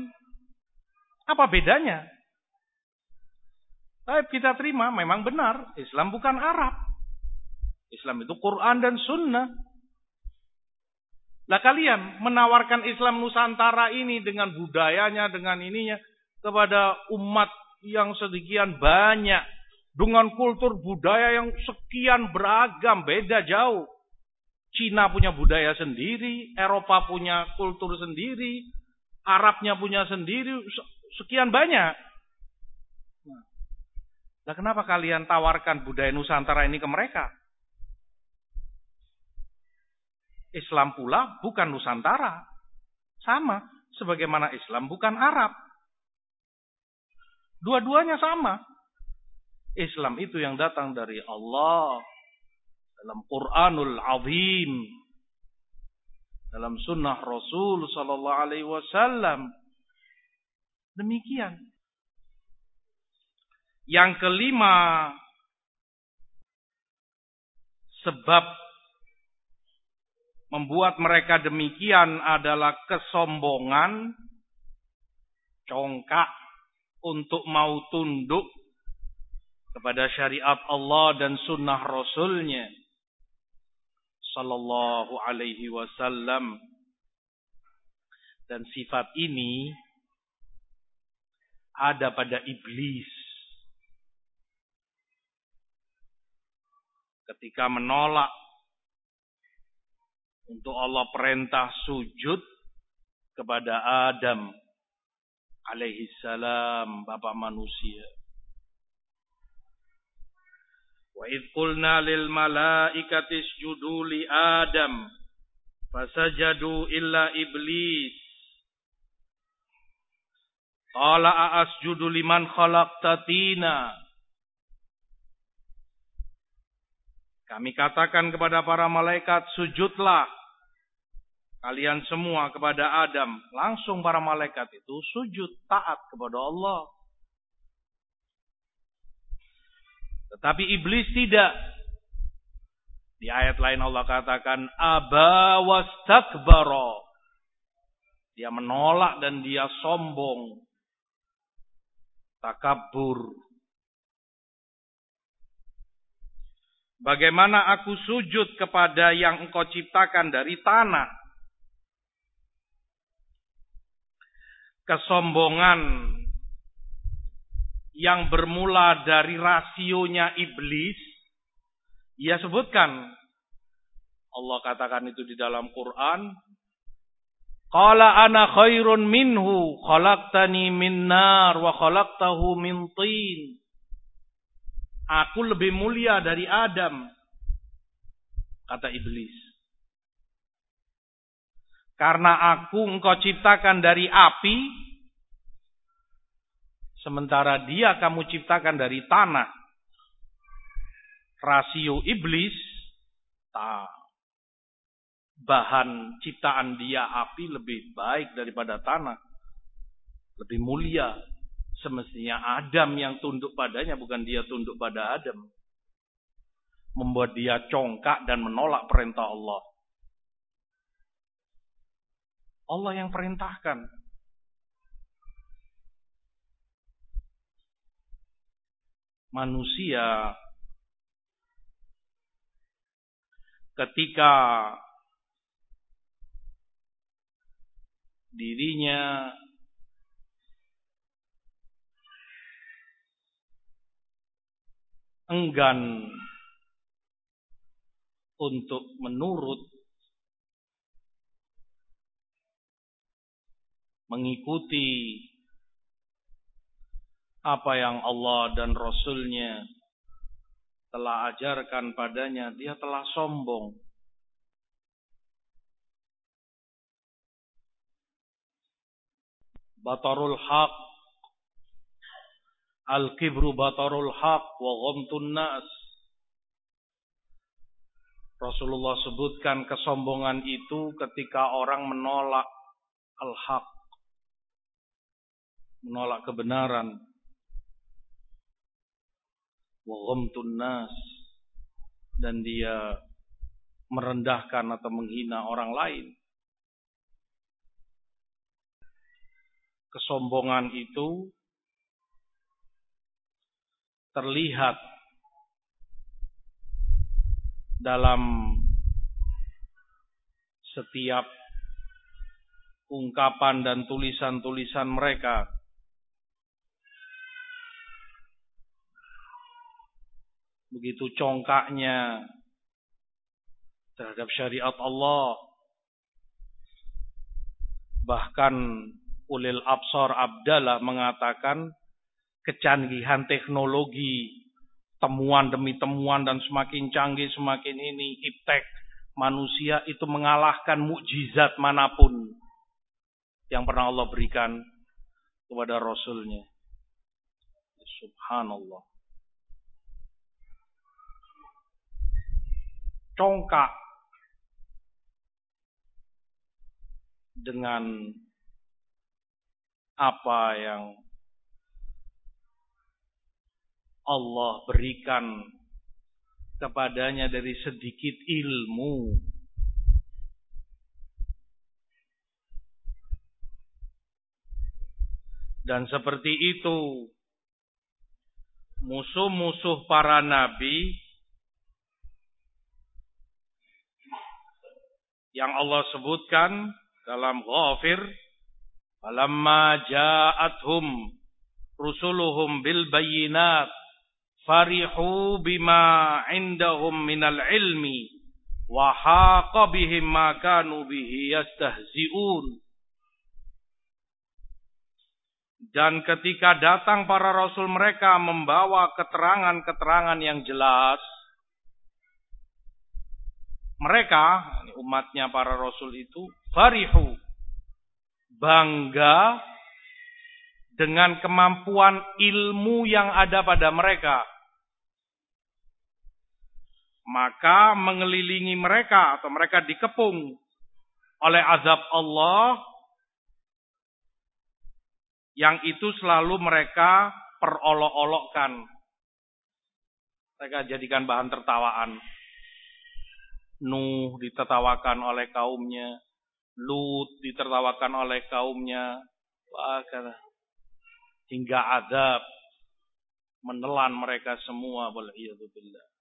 Apa bedanya? Tapi kita terima memang benar. Islam bukan Arab. Islam itu Quran dan Sunnah. Lah kalian menawarkan Islam Nusantara ini dengan budayanya, dengan ininya kepada umat yang sedemikian banyak dengan kultur budaya yang sekian beragam, beda jauh. Cina punya budaya sendiri, Eropa punya kultur sendiri, Arabnya punya sendiri, sekian banyak. Nah, kenapa kalian tawarkan budaya Nusantara ini ke mereka? Islam pula bukan Nusantara. Sama. Sebagaimana Islam bukan Arab. Dua-duanya sama. Islam itu yang datang dari Allah. Dalam Quranul Azim. Dalam sunnah Rasul Sallallahu Alaihi Wasallam. Demikian. Yang kelima, sebab membuat mereka demikian adalah kesombongan, congkak untuk mau tunduk kepada syariat Allah dan sunnah Rasulnya sallallahu alaihi wasallam dan sifat ini ada pada iblis ketika menolak untuk Allah perintah sujud kepada Adam alaihi salam bapak manusia. Wa id qulna lil malaikati isjudu li Adam fasajadu illa iblis Qala asjudu liman khalaqtatina Kami katakan kepada para malaikat sujudlah kalian semua kepada Adam. Langsung para malaikat itu sujud taat kepada Allah. Tetapi iblis tidak. Di ayat lain Allah katakan aba wastakbara. Dia menolak dan dia sombong. Takabur. Bagaimana aku sujud kepada yang engkau ciptakan dari tanah kesombongan yang bermula dari rasionya iblis, ia sebutkan. Allah katakan itu di dalam Quran. Qala ana khairun minhu khalaqtani min nar wa khalaqtahu min tin. Aku lebih mulia dari Adam. Kata iblis. Karena aku engkau ciptakan dari api, sementara dia kamu ciptakan dari tanah. Rasio iblis, tak. bahan ciptaan dia api lebih baik daripada tanah. Lebih mulia. Semestinya Adam yang tunduk padanya, bukan dia tunduk pada Adam. Membuat dia congkak dan menolak perintah Allah. Allah yang perintahkan. Manusia ketika dirinya enggan untuk menurut mengikuti apa yang Allah dan Rasulnya telah ajarkan padanya, dia telah sombong. Batarul haq Al-kibru batarul haq wa ghamtun nas. Rasulullah sebutkan kesombongan itu ketika orang menolak al-haq menolak kebenaran wa nas dan dia merendahkan atau menghina orang lain kesombongan itu terlihat dalam setiap ungkapan dan tulisan-tulisan mereka. Begitu congkaknya terhadap syariat Allah. Bahkan Ulil Absor Abdallah mengatakan kecanggihan teknologi, temuan demi temuan dan semakin canggih semakin ini iptek manusia itu mengalahkan mukjizat mana pun yang pernah Allah berikan kepada Rasulnya. Subhanallah. Congkak dengan apa yang Allah berikan kepadanya dari sedikit ilmu. Dan seperti itu, musuh-musuh para nabi yang Allah sebutkan dalam Ghafir, "Falamma ja'atuhum rusuluhum bil bayyinat farihu bima indahum minal ilmi wa haqa bihim ma kanu bihi yastahzi'un. Dan ketika datang para rasul mereka membawa keterangan-keterangan yang jelas mereka umatnya para rasul itu farihu bangga dengan kemampuan ilmu yang ada pada mereka maka mengelilingi mereka atau mereka dikepung oleh azab Allah yang itu selalu mereka perolok-olokkan. Mereka jadikan bahan tertawaan. Nuh ditertawakan oleh kaumnya. Lut ditertawakan oleh kaumnya. Wah, hingga azab menelan mereka semua. Waliyahzubillah.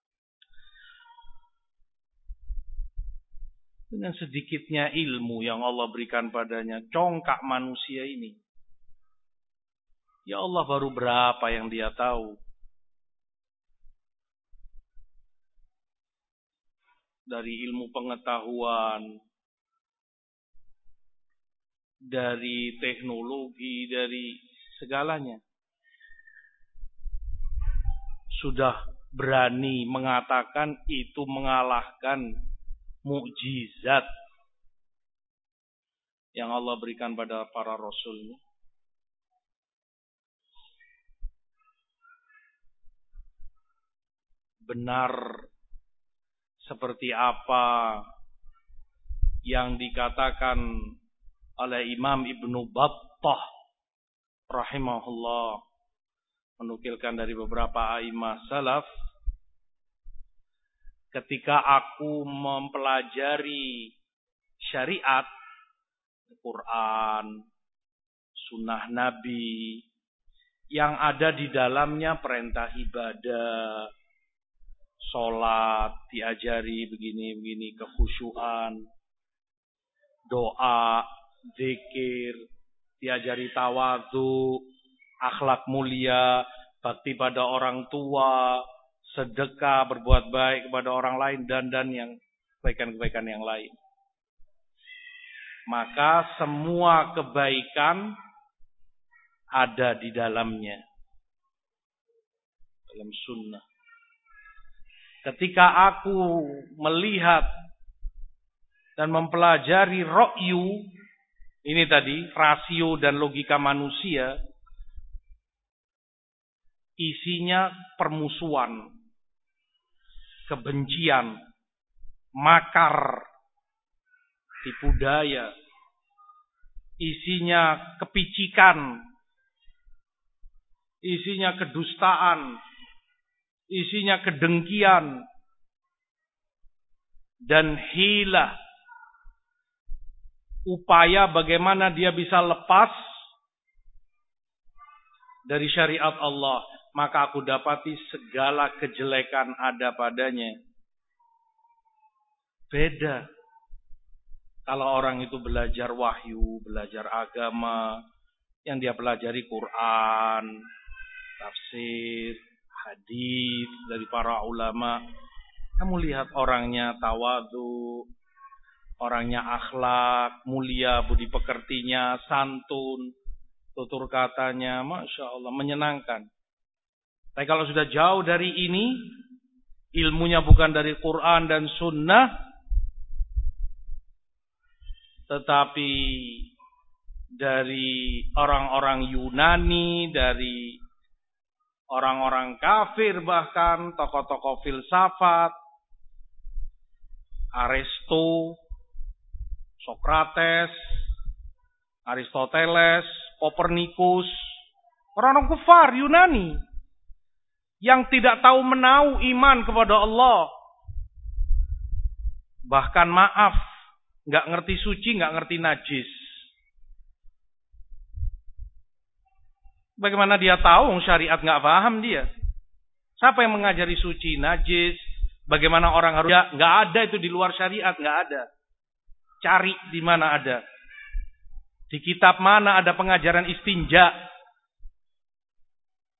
dengan sedikitnya ilmu yang Allah berikan padanya, congkak manusia ini. Ya Allah baru berapa yang dia tahu. Dari ilmu pengetahuan, dari teknologi, dari segalanya. Sudah berani mengatakan itu mengalahkan mukjizat yang Allah berikan pada para rasul. Benar seperti apa yang dikatakan oleh Imam Ibnu Battah rahimahullah menukilkan dari beberapa aimah salaf ketika aku mempelajari syariat, Quran, sunnah Nabi, yang ada di dalamnya perintah ibadah, sholat, diajari begini-begini, kekhusyuan, doa, zikir, diajari tawadhu, akhlak mulia, bakti pada orang tua, sedekah, berbuat baik kepada orang lain dan dan yang kebaikan-kebaikan yang lain. Maka semua kebaikan ada di dalamnya. Dalam sunnah. Ketika aku melihat dan mempelajari rokyu, ini tadi rasio dan logika manusia, isinya permusuhan, kebencian, makar, tipu daya, isinya kepicikan, isinya kedustaan, isinya kedengkian, dan hilah. Upaya bagaimana dia bisa lepas dari syariat Allah. maka aku dapati segala kejelekan ada padanya. Beda. Kalau orang itu belajar wahyu, belajar agama, yang dia pelajari Quran, tafsir, hadis dari para ulama. Kamu lihat orangnya tawadu, orangnya akhlak, mulia, budi pekertinya, santun, tutur katanya, masya Allah, menyenangkan. Tapi kalau sudah jauh dari ini, ilmunya bukan dari Quran dan Sunnah, tetapi dari orang-orang Yunani, dari orang-orang kafir bahkan tokoh-tokoh filsafat, Aristo, Sokrates, Aristoteles, Kopernikus, orang-orang kufar Yunani yang tidak tahu menau iman kepada Allah. Bahkan maaf, nggak ngerti suci, nggak ngerti najis. Bagaimana dia tahu syariat nggak paham dia? Siapa yang mengajari suci, najis? Bagaimana orang harus? Ya, nggak ada itu di luar syariat, nggak ada. Cari di mana ada. Di kitab mana ada pengajaran istinja?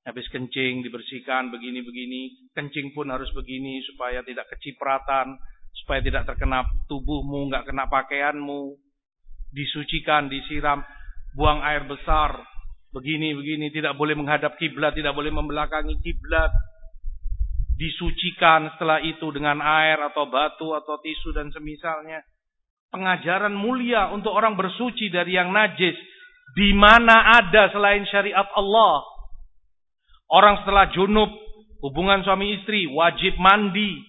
Habis kencing dibersihkan begini-begini, kencing pun harus begini supaya tidak kecipratan, supaya tidak terkena tubuhmu, nggak kena pakaianmu. Disucikan, disiram, buang air besar, begini begini tidak boleh menghadap kiblat, tidak boleh membelakangi kiblat. Disucikan setelah itu dengan air atau batu atau tisu dan semisalnya. Pengajaran mulia untuk orang bersuci dari yang najis. Di mana ada selain syariat Allah? Orang setelah junub, hubungan suami istri, wajib mandi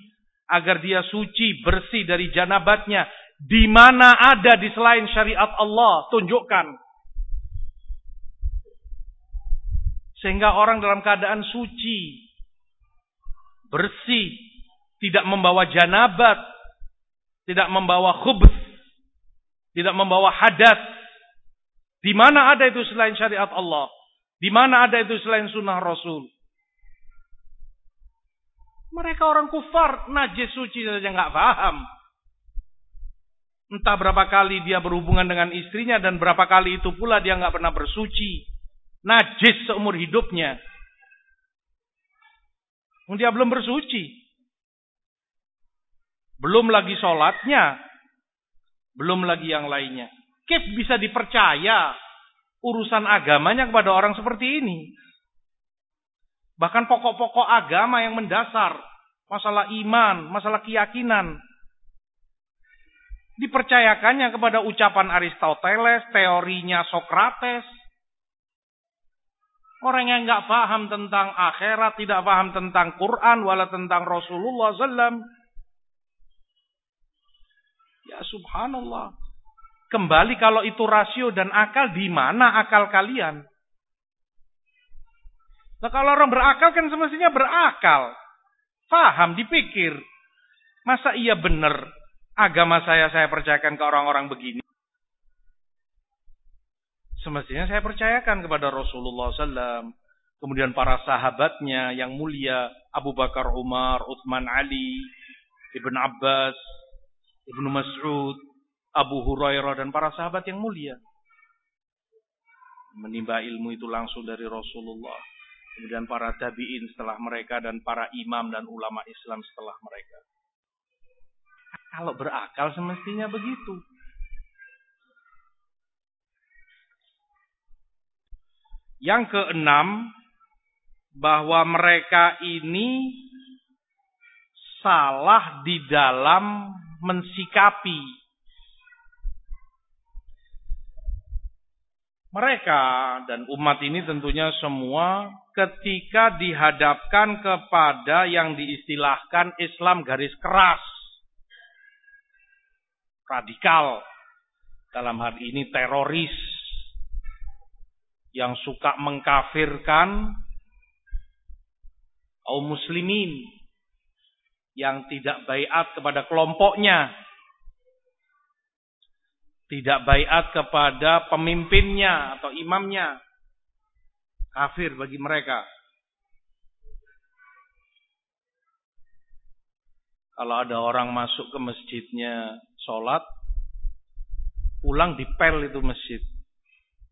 agar dia suci, bersih dari janabatnya. Di mana ada di selain syariat Allah? Tunjukkan. Sehingga orang dalam keadaan suci, bersih, tidak membawa janabat, tidak membawa khubs, tidak membawa hadas. Di mana ada itu selain syariat Allah? Di mana ada itu selain sunnah Rasul? Mereka orang kufar, najis suci saja nggak paham. Entah berapa kali dia berhubungan dengan istrinya dan berapa kali itu pula dia nggak pernah bersuci najis seumur hidupnya. Dia belum bersuci. Belum lagi sholatnya. Belum lagi yang lainnya. Kif bisa dipercaya urusan agamanya kepada orang seperti ini. Bahkan pokok-pokok agama yang mendasar. Masalah iman, masalah keyakinan. Dipercayakannya kepada ucapan Aristoteles, teorinya Sokrates, Orang yang nggak paham tentang akhirat, tidak paham tentang Quran, wala tentang Rasulullah SAW. Ya subhanallah. Kembali kalau itu rasio dan akal, di mana akal kalian? Nah kalau orang berakal kan semestinya berakal. Paham, dipikir. Masa iya benar agama saya saya percayakan ke orang-orang begini? Semestinya saya percayakan kepada Rasulullah SAW. Kemudian para sahabatnya yang mulia. Abu Bakar, Umar, Uthman, Ali, Ibn Abbas, Ibn Mas'ud, Abu Hurairah dan para sahabat yang mulia. Menimba ilmu itu langsung dari Rasulullah. Kemudian para tabi'in setelah mereka dan para imam dan ulama Islam setelah mereka. Kalau berakal semestinya begitu. Yang keenam, bahwa mereka ini salah di dalam mensikapi. Mereka dan umat ini tentunya semua ketika dihadapkan kepada yang diistilahkan Islam garis keras. Radikal. Dalam hal ini teroris yang suka mengkafirkan kaum muslimin yang tidak baiat kepada kelompoknya tidak baiat kepada pemimpinnya atau imamnya kafir bagi mereka. Kalau ada orang masuk ke masjidnya sholat pulang di pel itu masjid.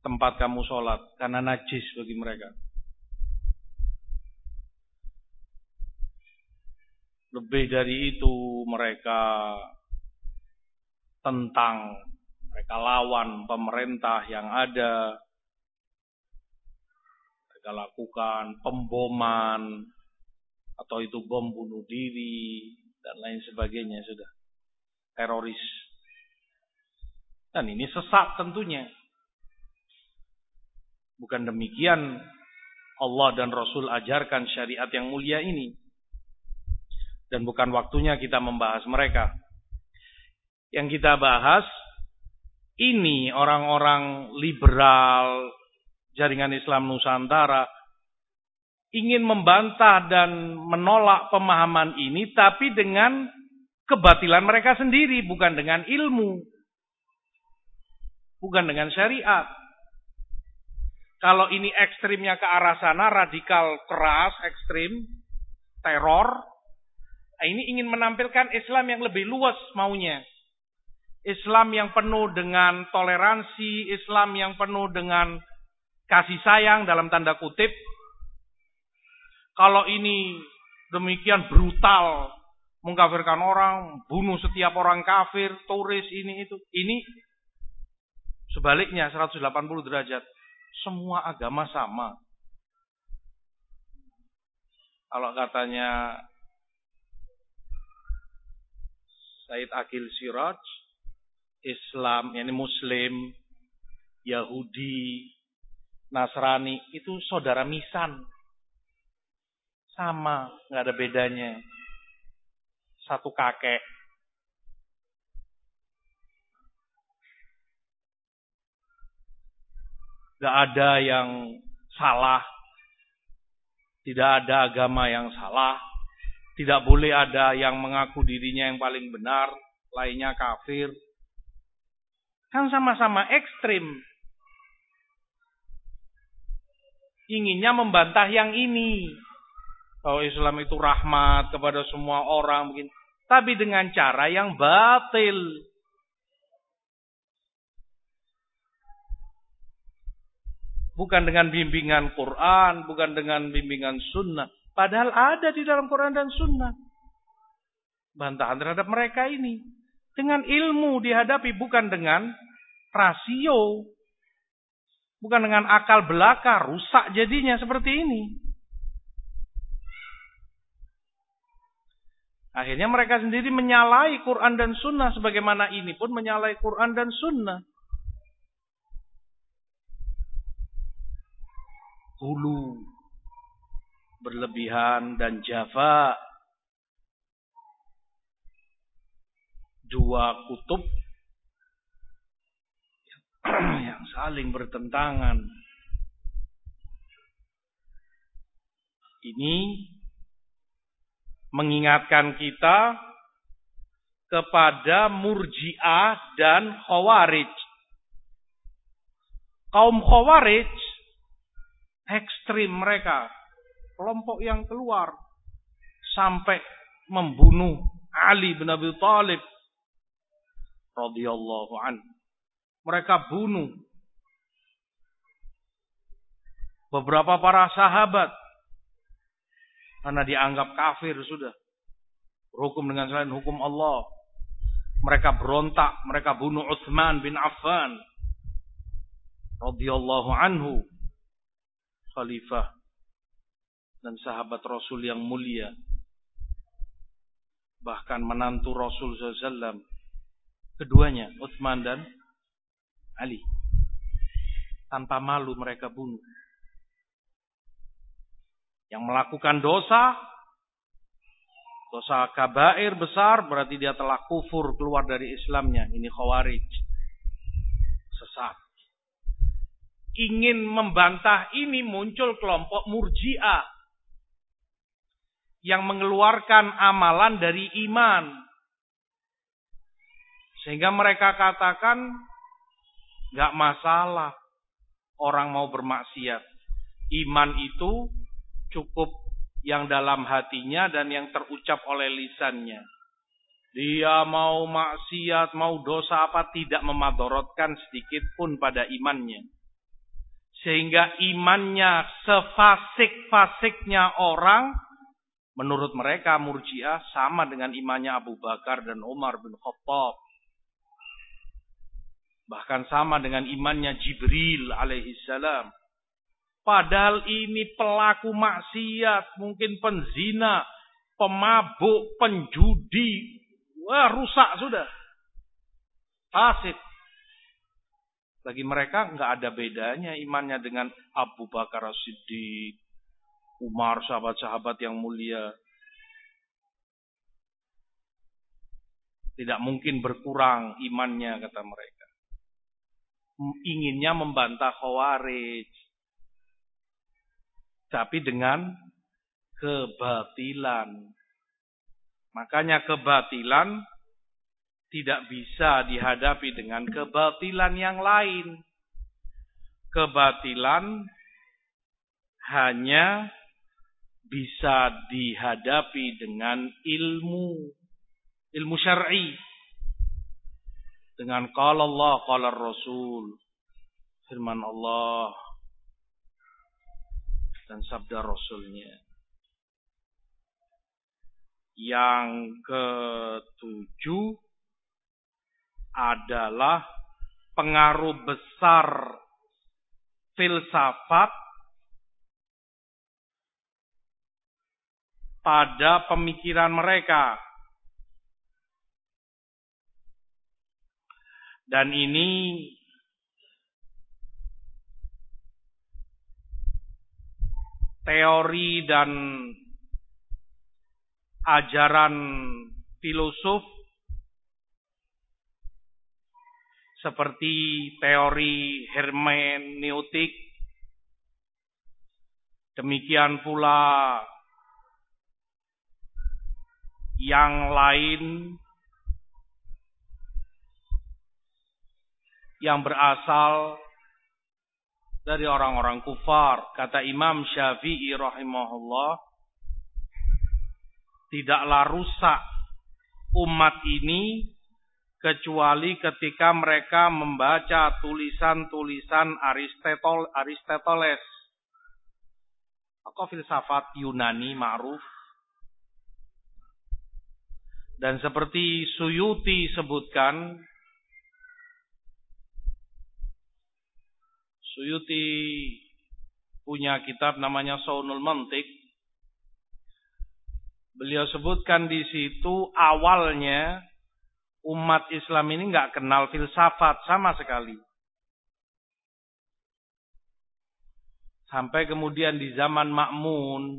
Tempat kamu sholat. Karena najis bagi mereka. Lebih dari itu mereka tentang, mereka lawan pemerintah yang ada. Mereka lakukan pemboman, atau itu bom bunuh diri, dan lain sebagainya sudah. Teroris. Dan ini sesat tentunya. Bukan demikian Allah dan Rasul ajarkan syariat yang mulia ini. Dan bukan waktunya kita membahas mereka. Yang kita bahas ini orang-orang liberal jaringan Islam Nusantara ingin membantah dan menolak pemahaman ini tapi dengan kebatilan mereka sendiri bukan dengan ilmu bukan dengan syariat kalau ini ekstrimnya ke arah sana radikal keras ekstrim teror nah ini ingin menampilkan Islam yang lebih luas maunya Islam yang penuh dengan toleransi Islam yang penuh dengan kasih sayang dalam tanda kutip kalau ini demikian brutal, mengkafirkan orang, bunuh setiap orang kafir, turis ini itu. Ini sebaliknya 180 derajat. Semua agama sama. Kalau katanya Said Akil Siraj, Islam, ini Muslim, Yahudi, Nasrani, itu saudara misan. Sama, nggak ada bedanya. Satu kakek. Gak ada yang salah. Tidak ada agama yang salah. Tidak boleh ada yang mengaku dirinya yang paling benar. Lainnya kafir. Kan sama-sama ekstrim. Inginnya membantah yang ini. Bahwa Islam itu rahmat kepada semua orang mungkin. Tapi dengan cara yang batil. Bukan dengan bimbingan Quran, bukan dengan bimbingan sunnah. Padahal ada di dalam Quran dan sunnah. Bantahan terhadap mereka ini. Dengan ilmu dihadapi, bukan dengan rasio. Bukan dengan akal belaka, rusak jadinya seperti ini. Akhirnya mereka sendiri menyalahi Quran dan Sunnah. Sebagaimana ini pun menyalahi Quran dan Sunnah. Hulu. Berlebihan dan jafa. Dua kutub. Yang saling bertentangan. Ini mengingatkan kita kepada murjiah dan khawarij. Kaum khawarij ekstrim mereka, kelompok yang keluar sampai membunuh Ali bin Abi Thalib radhiyallahu an. Mereka bunuh beberapa para sahabat karena dianggap kafir sudah. Berhukum dengan selain hukum Allah. Mereka berontak, mereka bunuh Uthman bin Affan radhiyallahu anhu khalifah dan sahabat Rasul yang mulia bahkan menantu Rasul SAW keduanya Uthman dan Ali tanpa malu mereka bunuh yang melakukan dosa, dosa kabair besar berarti dia telah kufur keluar dari Islamnya. Ini khawarij. Sesat. Ingin membantah ini muncul kelompok murjiah. Yang mengeluarkan amalan dari iman. Sehingga mereka katakan, gak masalah orang mau bermaksiat. Iman itu cukup yang dalam hatinya dan yang terucap oleh lisannya. Dia mau maksiat, mau dosa apa tidak memadorotkan sedikit pun pada imannya. Sehingga imannya sefasik-fasiknya orang menurut mereka murjiah sama dengan imannya Abu Bakar dan Umar bin Khattab. Bahkan sama dengan imannya Jibril alaihissalam. Padahal ini pelaku maksiat, mungkin penzina, pemabuk, penjudi, Wah, rusak sudah. Fasid. Bagi mereka nggak ada bedanya imannya dengan Abu Bakar As-Siddiq, Umar, sahabat-sahabat yang mulia. Tidak mungkin berkurang imannya kata mereka. Inginnya membantah Khawarij. Tapi dengan kebatilan. Makanya kebatilan tidak bisa dihadapi dengan kebatilan yang lain. Kebatilan hanya bisa dihadapi dengan ilmu ilmu syar'i dengan qala Allah qala Rasul firman Allah dan sabda Rasulnya yang ketujuh adalah pengaruh besar filsafat pada pemikiran mereka. Dan ini teori dan ajaran filosof seperti teori hermeneutik. Demikian pula yang lain yang berasal dari orang-orang kufar. Kata Imam Syafi'i rahimahullah tidaklah rusak umat ini kecuali ketika mereka membaca tulisan-tulisan Aristoteles. Atau filsafat Yunani ma'ruf? Dan seperti Suyuti sebutkan Suyuti punya kitab namanya Saunul Mantik Beliau sebutkan di situ awalnya umat Islam ini nggak kenal filsafat sama sekali. Sampai kemudian di zaman Makmun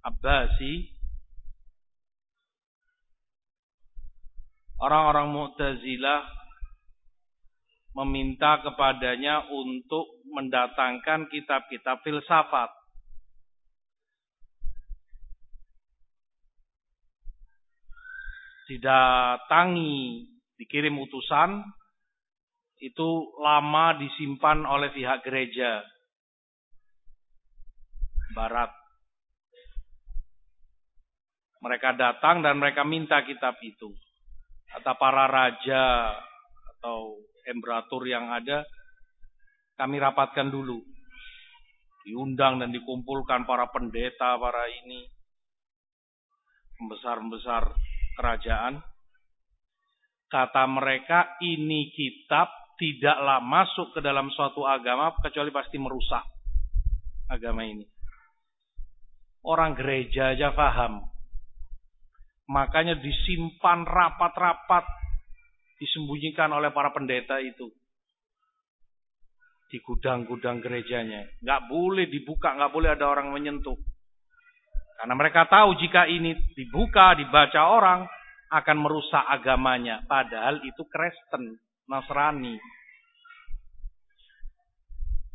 Abbasi orang-orang Mu'tazilah meminta kepadanya untuk mendatangkan kitab-kitab filsafat. Didatangi, dikirim utusan, itu lama disimpan oleh pihak gereja barat. Mereka datang dan mereka minta kitab itu. Atau para raja atau imperator yang ada, kami rapatkan dulu. Diundang dan dikumpulkan para pendeta, para ini. Pembesar-pembesar kerajaan. Kata mereka ini kitab tidaklah masuk ke dalam suatu agama kecuali pasti merusak agama ini. Orang gereja aja paham. Makanya disimpan rapat-rapat disembunyikan oleh para pendeta itu di gudang-gudang gerejanya. Nggak boleh dibuka, nggak boleh ada orang menyentuh. Karena mereka tahu jika ini dibuka, dibaca orang, akan merusak agamanya. Padahal itu Kristen, Nasrani.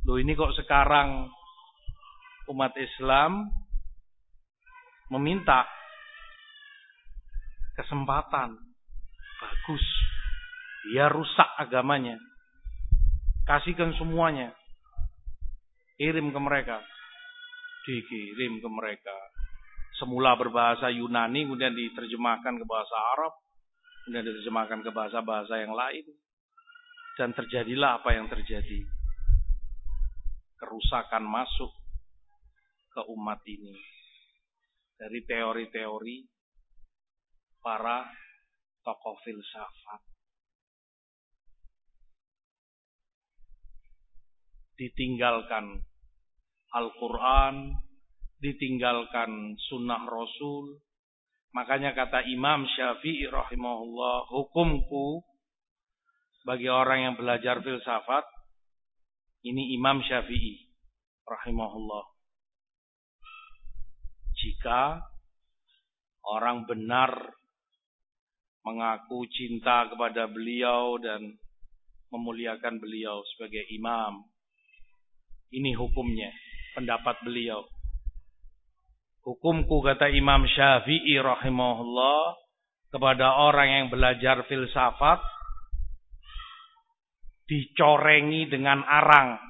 Loh ini kok sekarang umat Islam meminta kesempatan. Bagus. Dia rusak agamanya. Kasihkan semuanya. Kirim ke mereka. Dikirim ke mereka semula berbahasa Yunani kemudian diterjemahkan ke bahasa Arab, kemudian diterjemahkan ke bahasa-bahasa yang lain. Dan terjadilah apa yang terjadi. Kerusakan masuk ke umat ini. Dari teori-teori para tokoh filsafat. Ditinggalkan Al-Quran, ditinggalkan sunnah Rasul. Makanya kata Imam Syafi'i rahimahullah, hukumku bagi orang yang belajar filsafat, ini Imam Syafi'i rahimahullah. Jika orang benar mengaku cinta kepada beliau dan memuliakan beliau sebagai imam, ini hukumnya, pendapat beliau. Hukumku kata Imam Syafi'i rahimahullah kepada orang yang belajar filsafat dicorengi dengan arang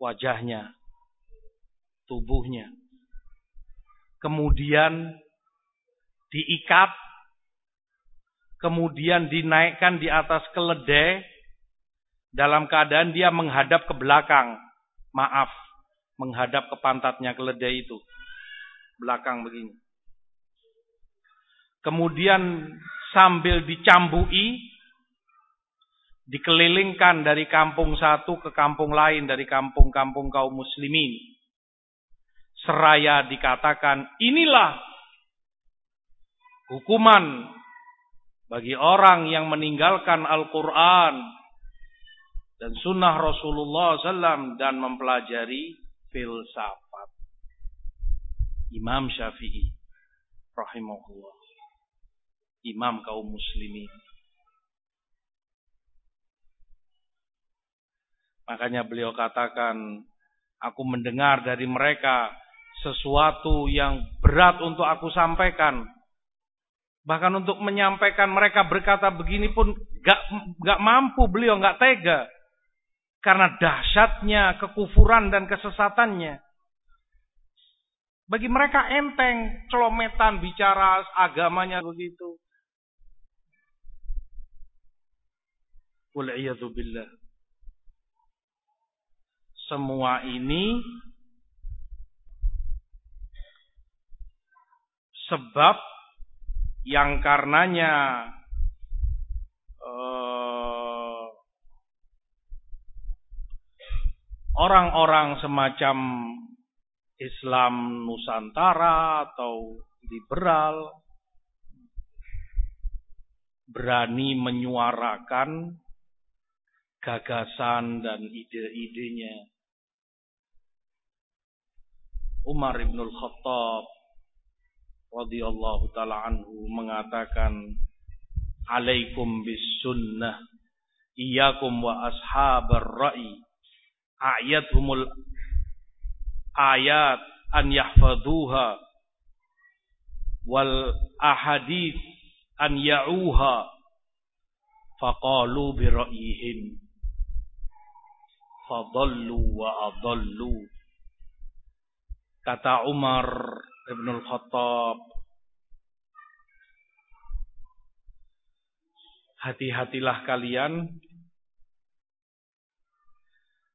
wajahnya, tubuhnya. Kemudian diikat, kemudian dinaikkan di atas keledai dalam keadaan dia menghadap ke belakang. Maaf, menghadap ke pantatnya keledai itu. Belakang begini. Kemudian sambil dicambui, dikelilingkan dari kampung satu ke kampung lain, dari kampung-kampung kaum muslimin. Seraya dikatakan, inilah hukuman bagi orang yang meninggalkan Al-Quran dan sunnah Rasulullah SAW dan mempelajari filsafat. Imam Syafi'i rahimahullah. Imam kaum muslimin. Makanya beliau katakan, aku mendengar dari mereka sesuatu yang berat untuk aku sampaikan. Bahkan untuk menyampaikan mereka berkata begini pun gak, gak mampu beliau, gak tega. Karena dahsyatnya kekufuran dan kesesatannya. Bagi mereka enteng, celometan bicara agamanya begitu. billah. Semua ini sebab yang karenanya orang-orang semacam Islam Nusantara atau liberal berani menyuarakan gagasan dan ide-idenya. Umar ibn al-Khattab radhiyallahu taala anhu mengatakan alaikum bis sunnah iyyakum wa ashabar ra'i a'yadhumul ayat an yahfaduha wal ahadith an ya'uha faqalu bi ra'yihim fadallu wa adallu kata Umar Ibn al-Khattab hati-hatilah kalian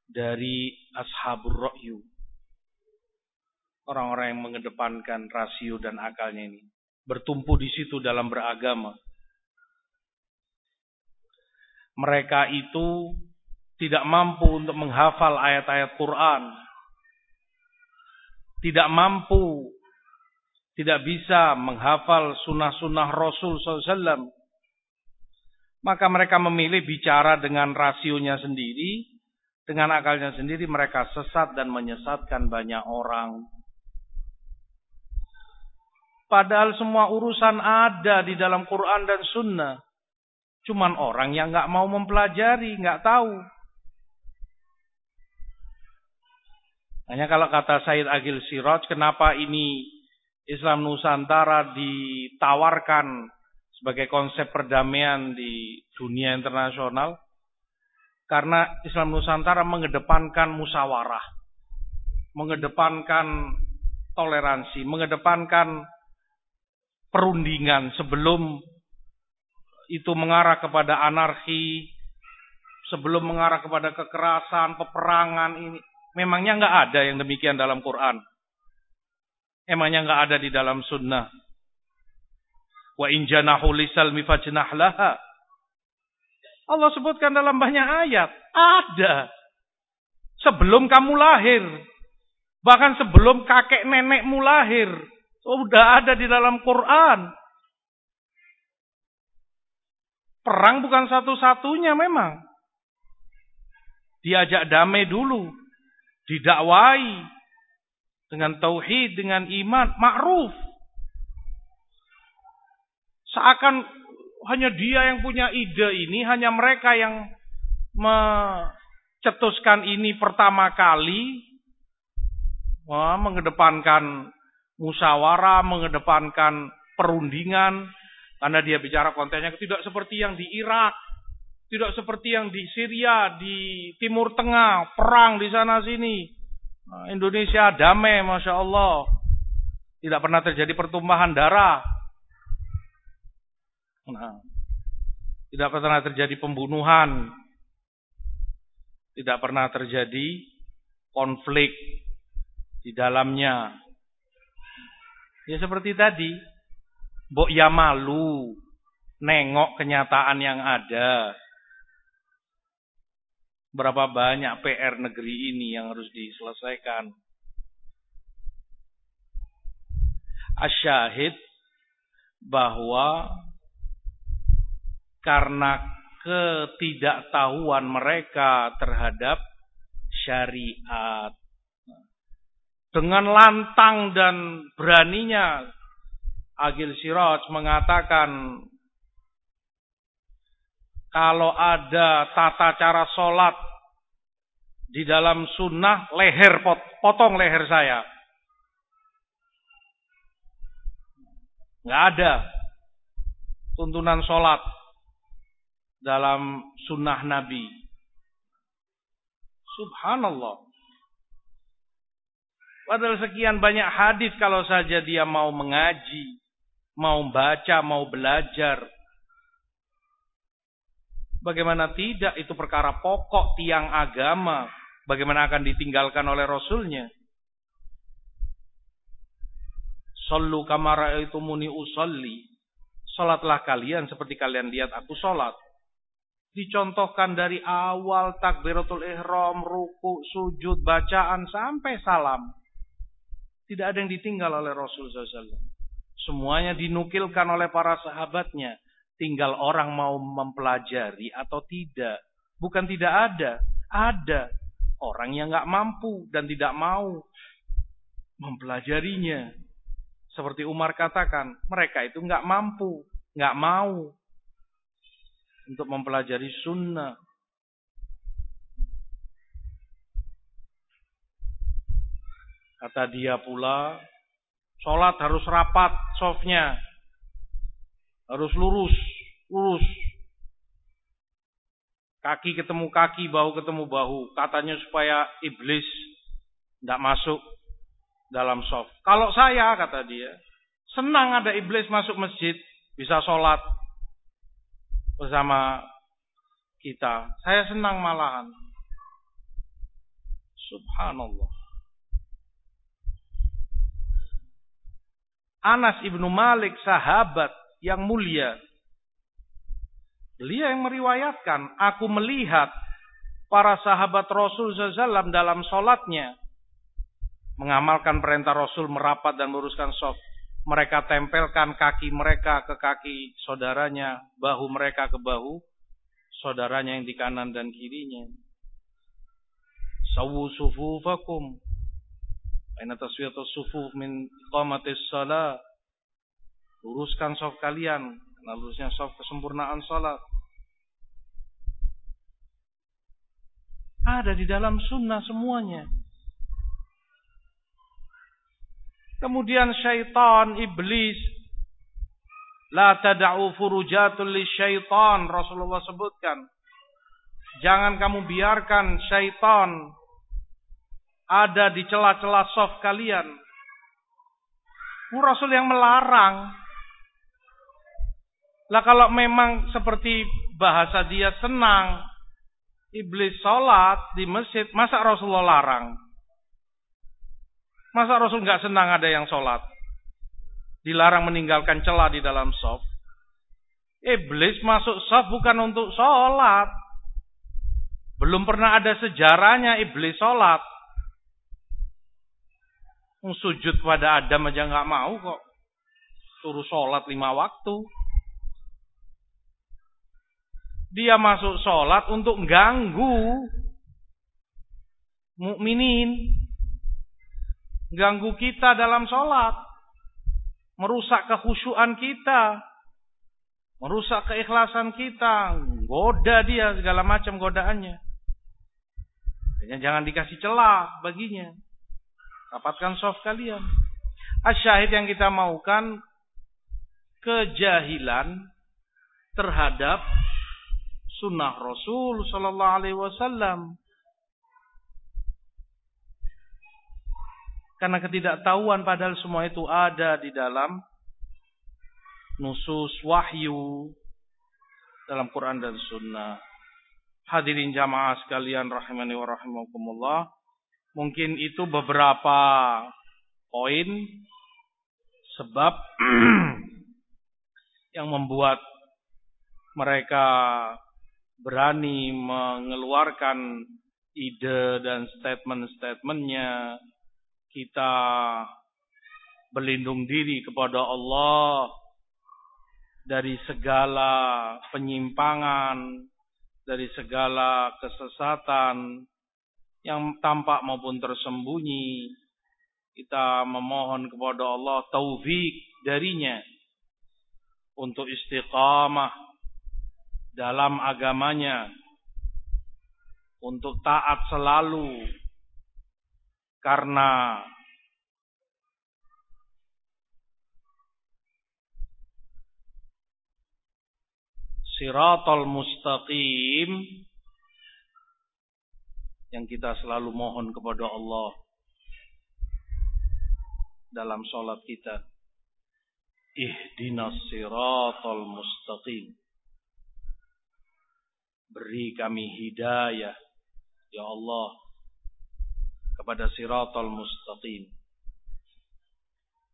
dari ashabur ra'yu. Orang-orang yang mengedepankan rasio dan akalnya ini. Bertumpu di situ dalam beragama. Mereka itu tidak mampu untuk menghafal ayat-ayat Quran. Tidak mampu, tidak bisa menghafal sunnah-sunnah Rasul SAW. Maka mereka memilih bicara dengan rasionya sendiri dengan akalnya sendiri mereka sesat dan menyesatkan banyak orang. Padahal semua urusan ada di dalam Quran dan Sunnah. Cuman orang yang nggak mau mempelajari, nggak tahu. Hanya kalau kata Said Agil Siraj, kenapa ini Islam Nusantara ditawarkan sebagai konsep perdamaian di dunia internasional? Karena Islam Nusantara mengedepankan musyawarah. Mengedepankan toleransi, mengedepankan perundingan sebelum itu mengarah kepada anarki, sebelum mengarah kepada kekerasan, peperangan ini. Memangnya nggak ada yang demikian dalam Quran. Emangnya nggak ada di dalam sunnah. Wa in janahu lisalmi fajnah laha. Allah sebutkan dalam banyak ayat. Ada. Sebelum kamu lahir. Bahkan sebelum kakek nenekmu lahir. Sudah ada di dalam Quran. Perang bukan satu-satunya memang. Diajak damai dulu. Didakwai. Dengan tauhid, dengan iman. Ma'ruf. Seakan hanya dia yang punya ide ini. Hanya mereka yang mencetuskan ini pertama kali. Mengedepankan musyawarah, mengedepankan perundingan. Karena dia bicara kontennya tidak seperti yang di Irak tidak seperti yang di Syria, di Timur Tengah, perang di sana sini. Nah, Indonesia damai, Masya Allah. Tidak pernah terjadi pertumpahan darah. Nah, tidak pernah terjadi pembunuhan. Tidak pernah terjadi konflik di dalamnya. Ya seperti tadi. Mbok ya malu nengok kenyataan yang ada. Berapa banyak PR negeri ini yang harus diselesaikan. Asyahid bahwa karena ketidaktahuan mereka terhadap syariat. Dengan lantang dan beraninya Agil Siraj mengatakan kalau ada tata cara sholat di dalam sunnah, leher potong leher saya. Nggak ada tuntunan sholat dalam sunnah Nabi. Subhanallah. Padahal sekian banyak hadis kalau saja dia mau mengaji, mau baca, mau belajar, Bagaimana tidak itu perkara pokok tiang agama. Bagaimana akan ditinggalkan oleh Rasulnya. Sallu kamara itu muni usolli. Salatlah kalian seperti kalian lihat aku salat. Dicontohkan dari awal takbiratul ihram, ruku, sujud, bacaan sampai salam. Tidak ada yang ditinggal oleh Rasul SAW. Semuanya dinukilkan oleh para sahabatnya Tinggal orang mau mempelajari atau tidak. Bukan tidak ada, ada orang yang nggak mampu dan tidak mau mempelajarinya. Seperti Umar katakan, mereka itu nggak mampu, nggak mau untuk mempelajari sunnah. Kata dia pula, sholat harus rapat softnya, harus lurus, lurus. Kaki ketemu kaki, bahu ketemu bahu. Katanya supaya iblis tidak masuk dalam soft. Kalau saya, kata dia, senang ada iblis masuk masjid, bisa sholat bersama kita. Saya senang malahan. Subhanallah. Anas ibnu Malik sahabat yang mulia. Beliau yang meriwayatkan, aku melihat para sahabat Rasul SAW dalam sholatnya. Mengamalkan perintah Rasul merapat dan meluruskan soft. Mereka tempelkan kaki mereka ke kaki saudaranya, bahu mereka ke bahu saudaranya yang di kanan dan kirinya. Sawu sufufakum. Aina taswiyatu sufuf min qamatis salat Luruskan soft kalian. Karena lurusnya soft kesempurnaan salat. Ada di dalam sunnah semuanya. Kemudian syaitan, iblis. La tada'u furujatul li syaitan. Rasulullah sebutkan. Jangan kamu biarkan syaitan ada di celah-celah soft kalian. Rasul yang melarang. Lah kalau memang seperti bahasa dia senang iblis sholat di masjid, masa Rasulullah larang? Masa Rasul nggak senang ada yang sholat? Dilarang meninggalkan celah di dalam soft. Iblis masuk soft bukan untuk sholat. Belum pernah ada sejarahnya iblis sholat. Sujud pada Adam aja nggak mau kok. Suruh sholat lima waktu. Dia masuk sholat untuk ganggu mukminin, ganggu kita dalam sholat, merusak kekhusyuan kita, merusak keikhlasan kita, goda dia segala macam godaannya. Jangan dikasih celah baginya. Dapatkan soft kalian. Asyahid yang kita maukan kejahilan terhadap sunnah Rasul Sallallahu Alaihi Wasallam. Karena ketidaktahuan padahal semua itu ada di dalam nusus wahyu dalam Quran dan Sunnah. Hadirin jamaah sekalian rahimani wa rahimakumullah. Mungkin itu beberapa poin sebab yang membuat mereka berani mengeluarkan ide dan statement-statementnya kita berlindung diri kepada Allah dari segala penyimpangan, dari segala kesesatan yang tampak maupun tersembunyi. Kita memohon kepada Allah taufik darinya untuk istiqamah dalam agamanya untuk taat selalu karena siratal mustaqim yang kita selalu mohon kepada Allah dalam sholat kita. Ihdinas siratal mustaqim. Beri kami hidayah, Ya Allah, kepada siratul mustaqim.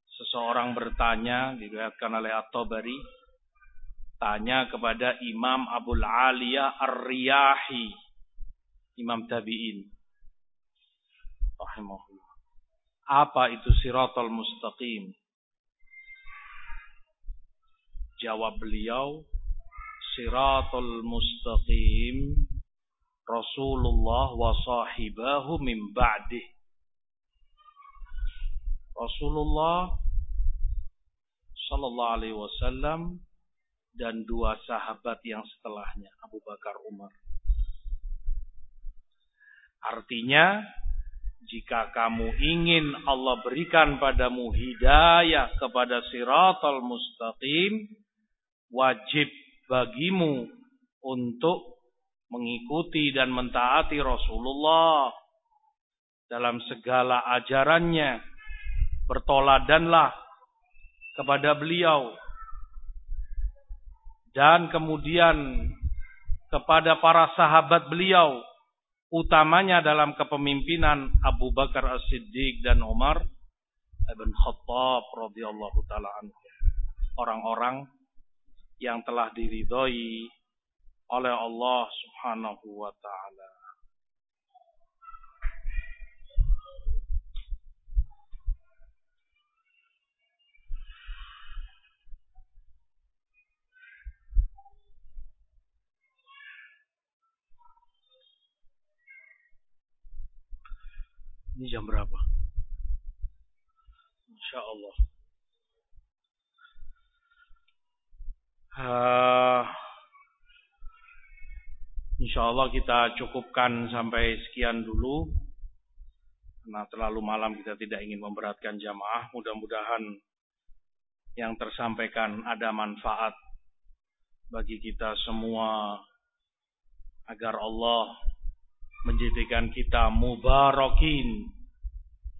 Seseorang bertanya, diriwayatkan oleh At-Tabari, tanya kepada Imam Abul Aliyah Ar-Riyahi, Imam Tabi'in. Rahimahullah. Apa itu siratul mustaqim? Jawab beliau, siratul mustaqim Rasulullah wa sahibahu min ba'dih Rasulullah sallallahu alaihi wasallam dan dua sahabat yang setelahnya Abu Bakar Umar. Artinya jika kamu ingin Allah berikan padamu hidayah kepada siratul mustaqim wajib bagimu untuk mengikuti dan mentaati Rasulullah dalam segala ajarannya. Bertoladanlah kepada beliau dan kemudian kepada para sahabat beliau utamanya dalam kepemimpinan Abu Bakar As-Siddiq dan Umar Ibn Khattab radhiyallahu taala Orang-orang yang telah diridhoi oleh Allah Subhanahu wa taala. Ini jam berapa? Masya Allah. Uh, insya Allah kita cukupkan sampai sekian dulu. Karena terlalu malam kita tidak ingin memberatkan jamaah. Mudah-mudahan yang tersampaikan ada manfaat bagi kita semua. Agar Allah menjadikan kita mubarakin.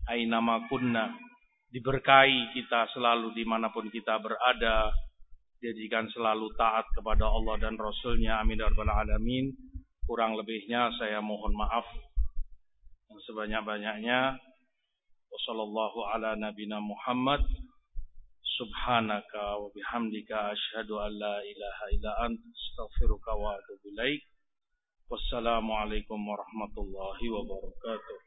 Ainama kunna. diberkahi kita selalu di mana pun kita berada, jadikan selalu taat kepada Allah dan Rasulnya. Amin ya rabbal alamin. Kurang lebihnya saya mohon maaf yang sebanyak-banyaknya. Wassallallahu ala nabina Muhammad. Subhanaka wa bihamdika asyhadu an la ilaha illa anta astaghfiruka wa atubu ilaik. Wassalamualaikum warahmatullahi wabarakatuh.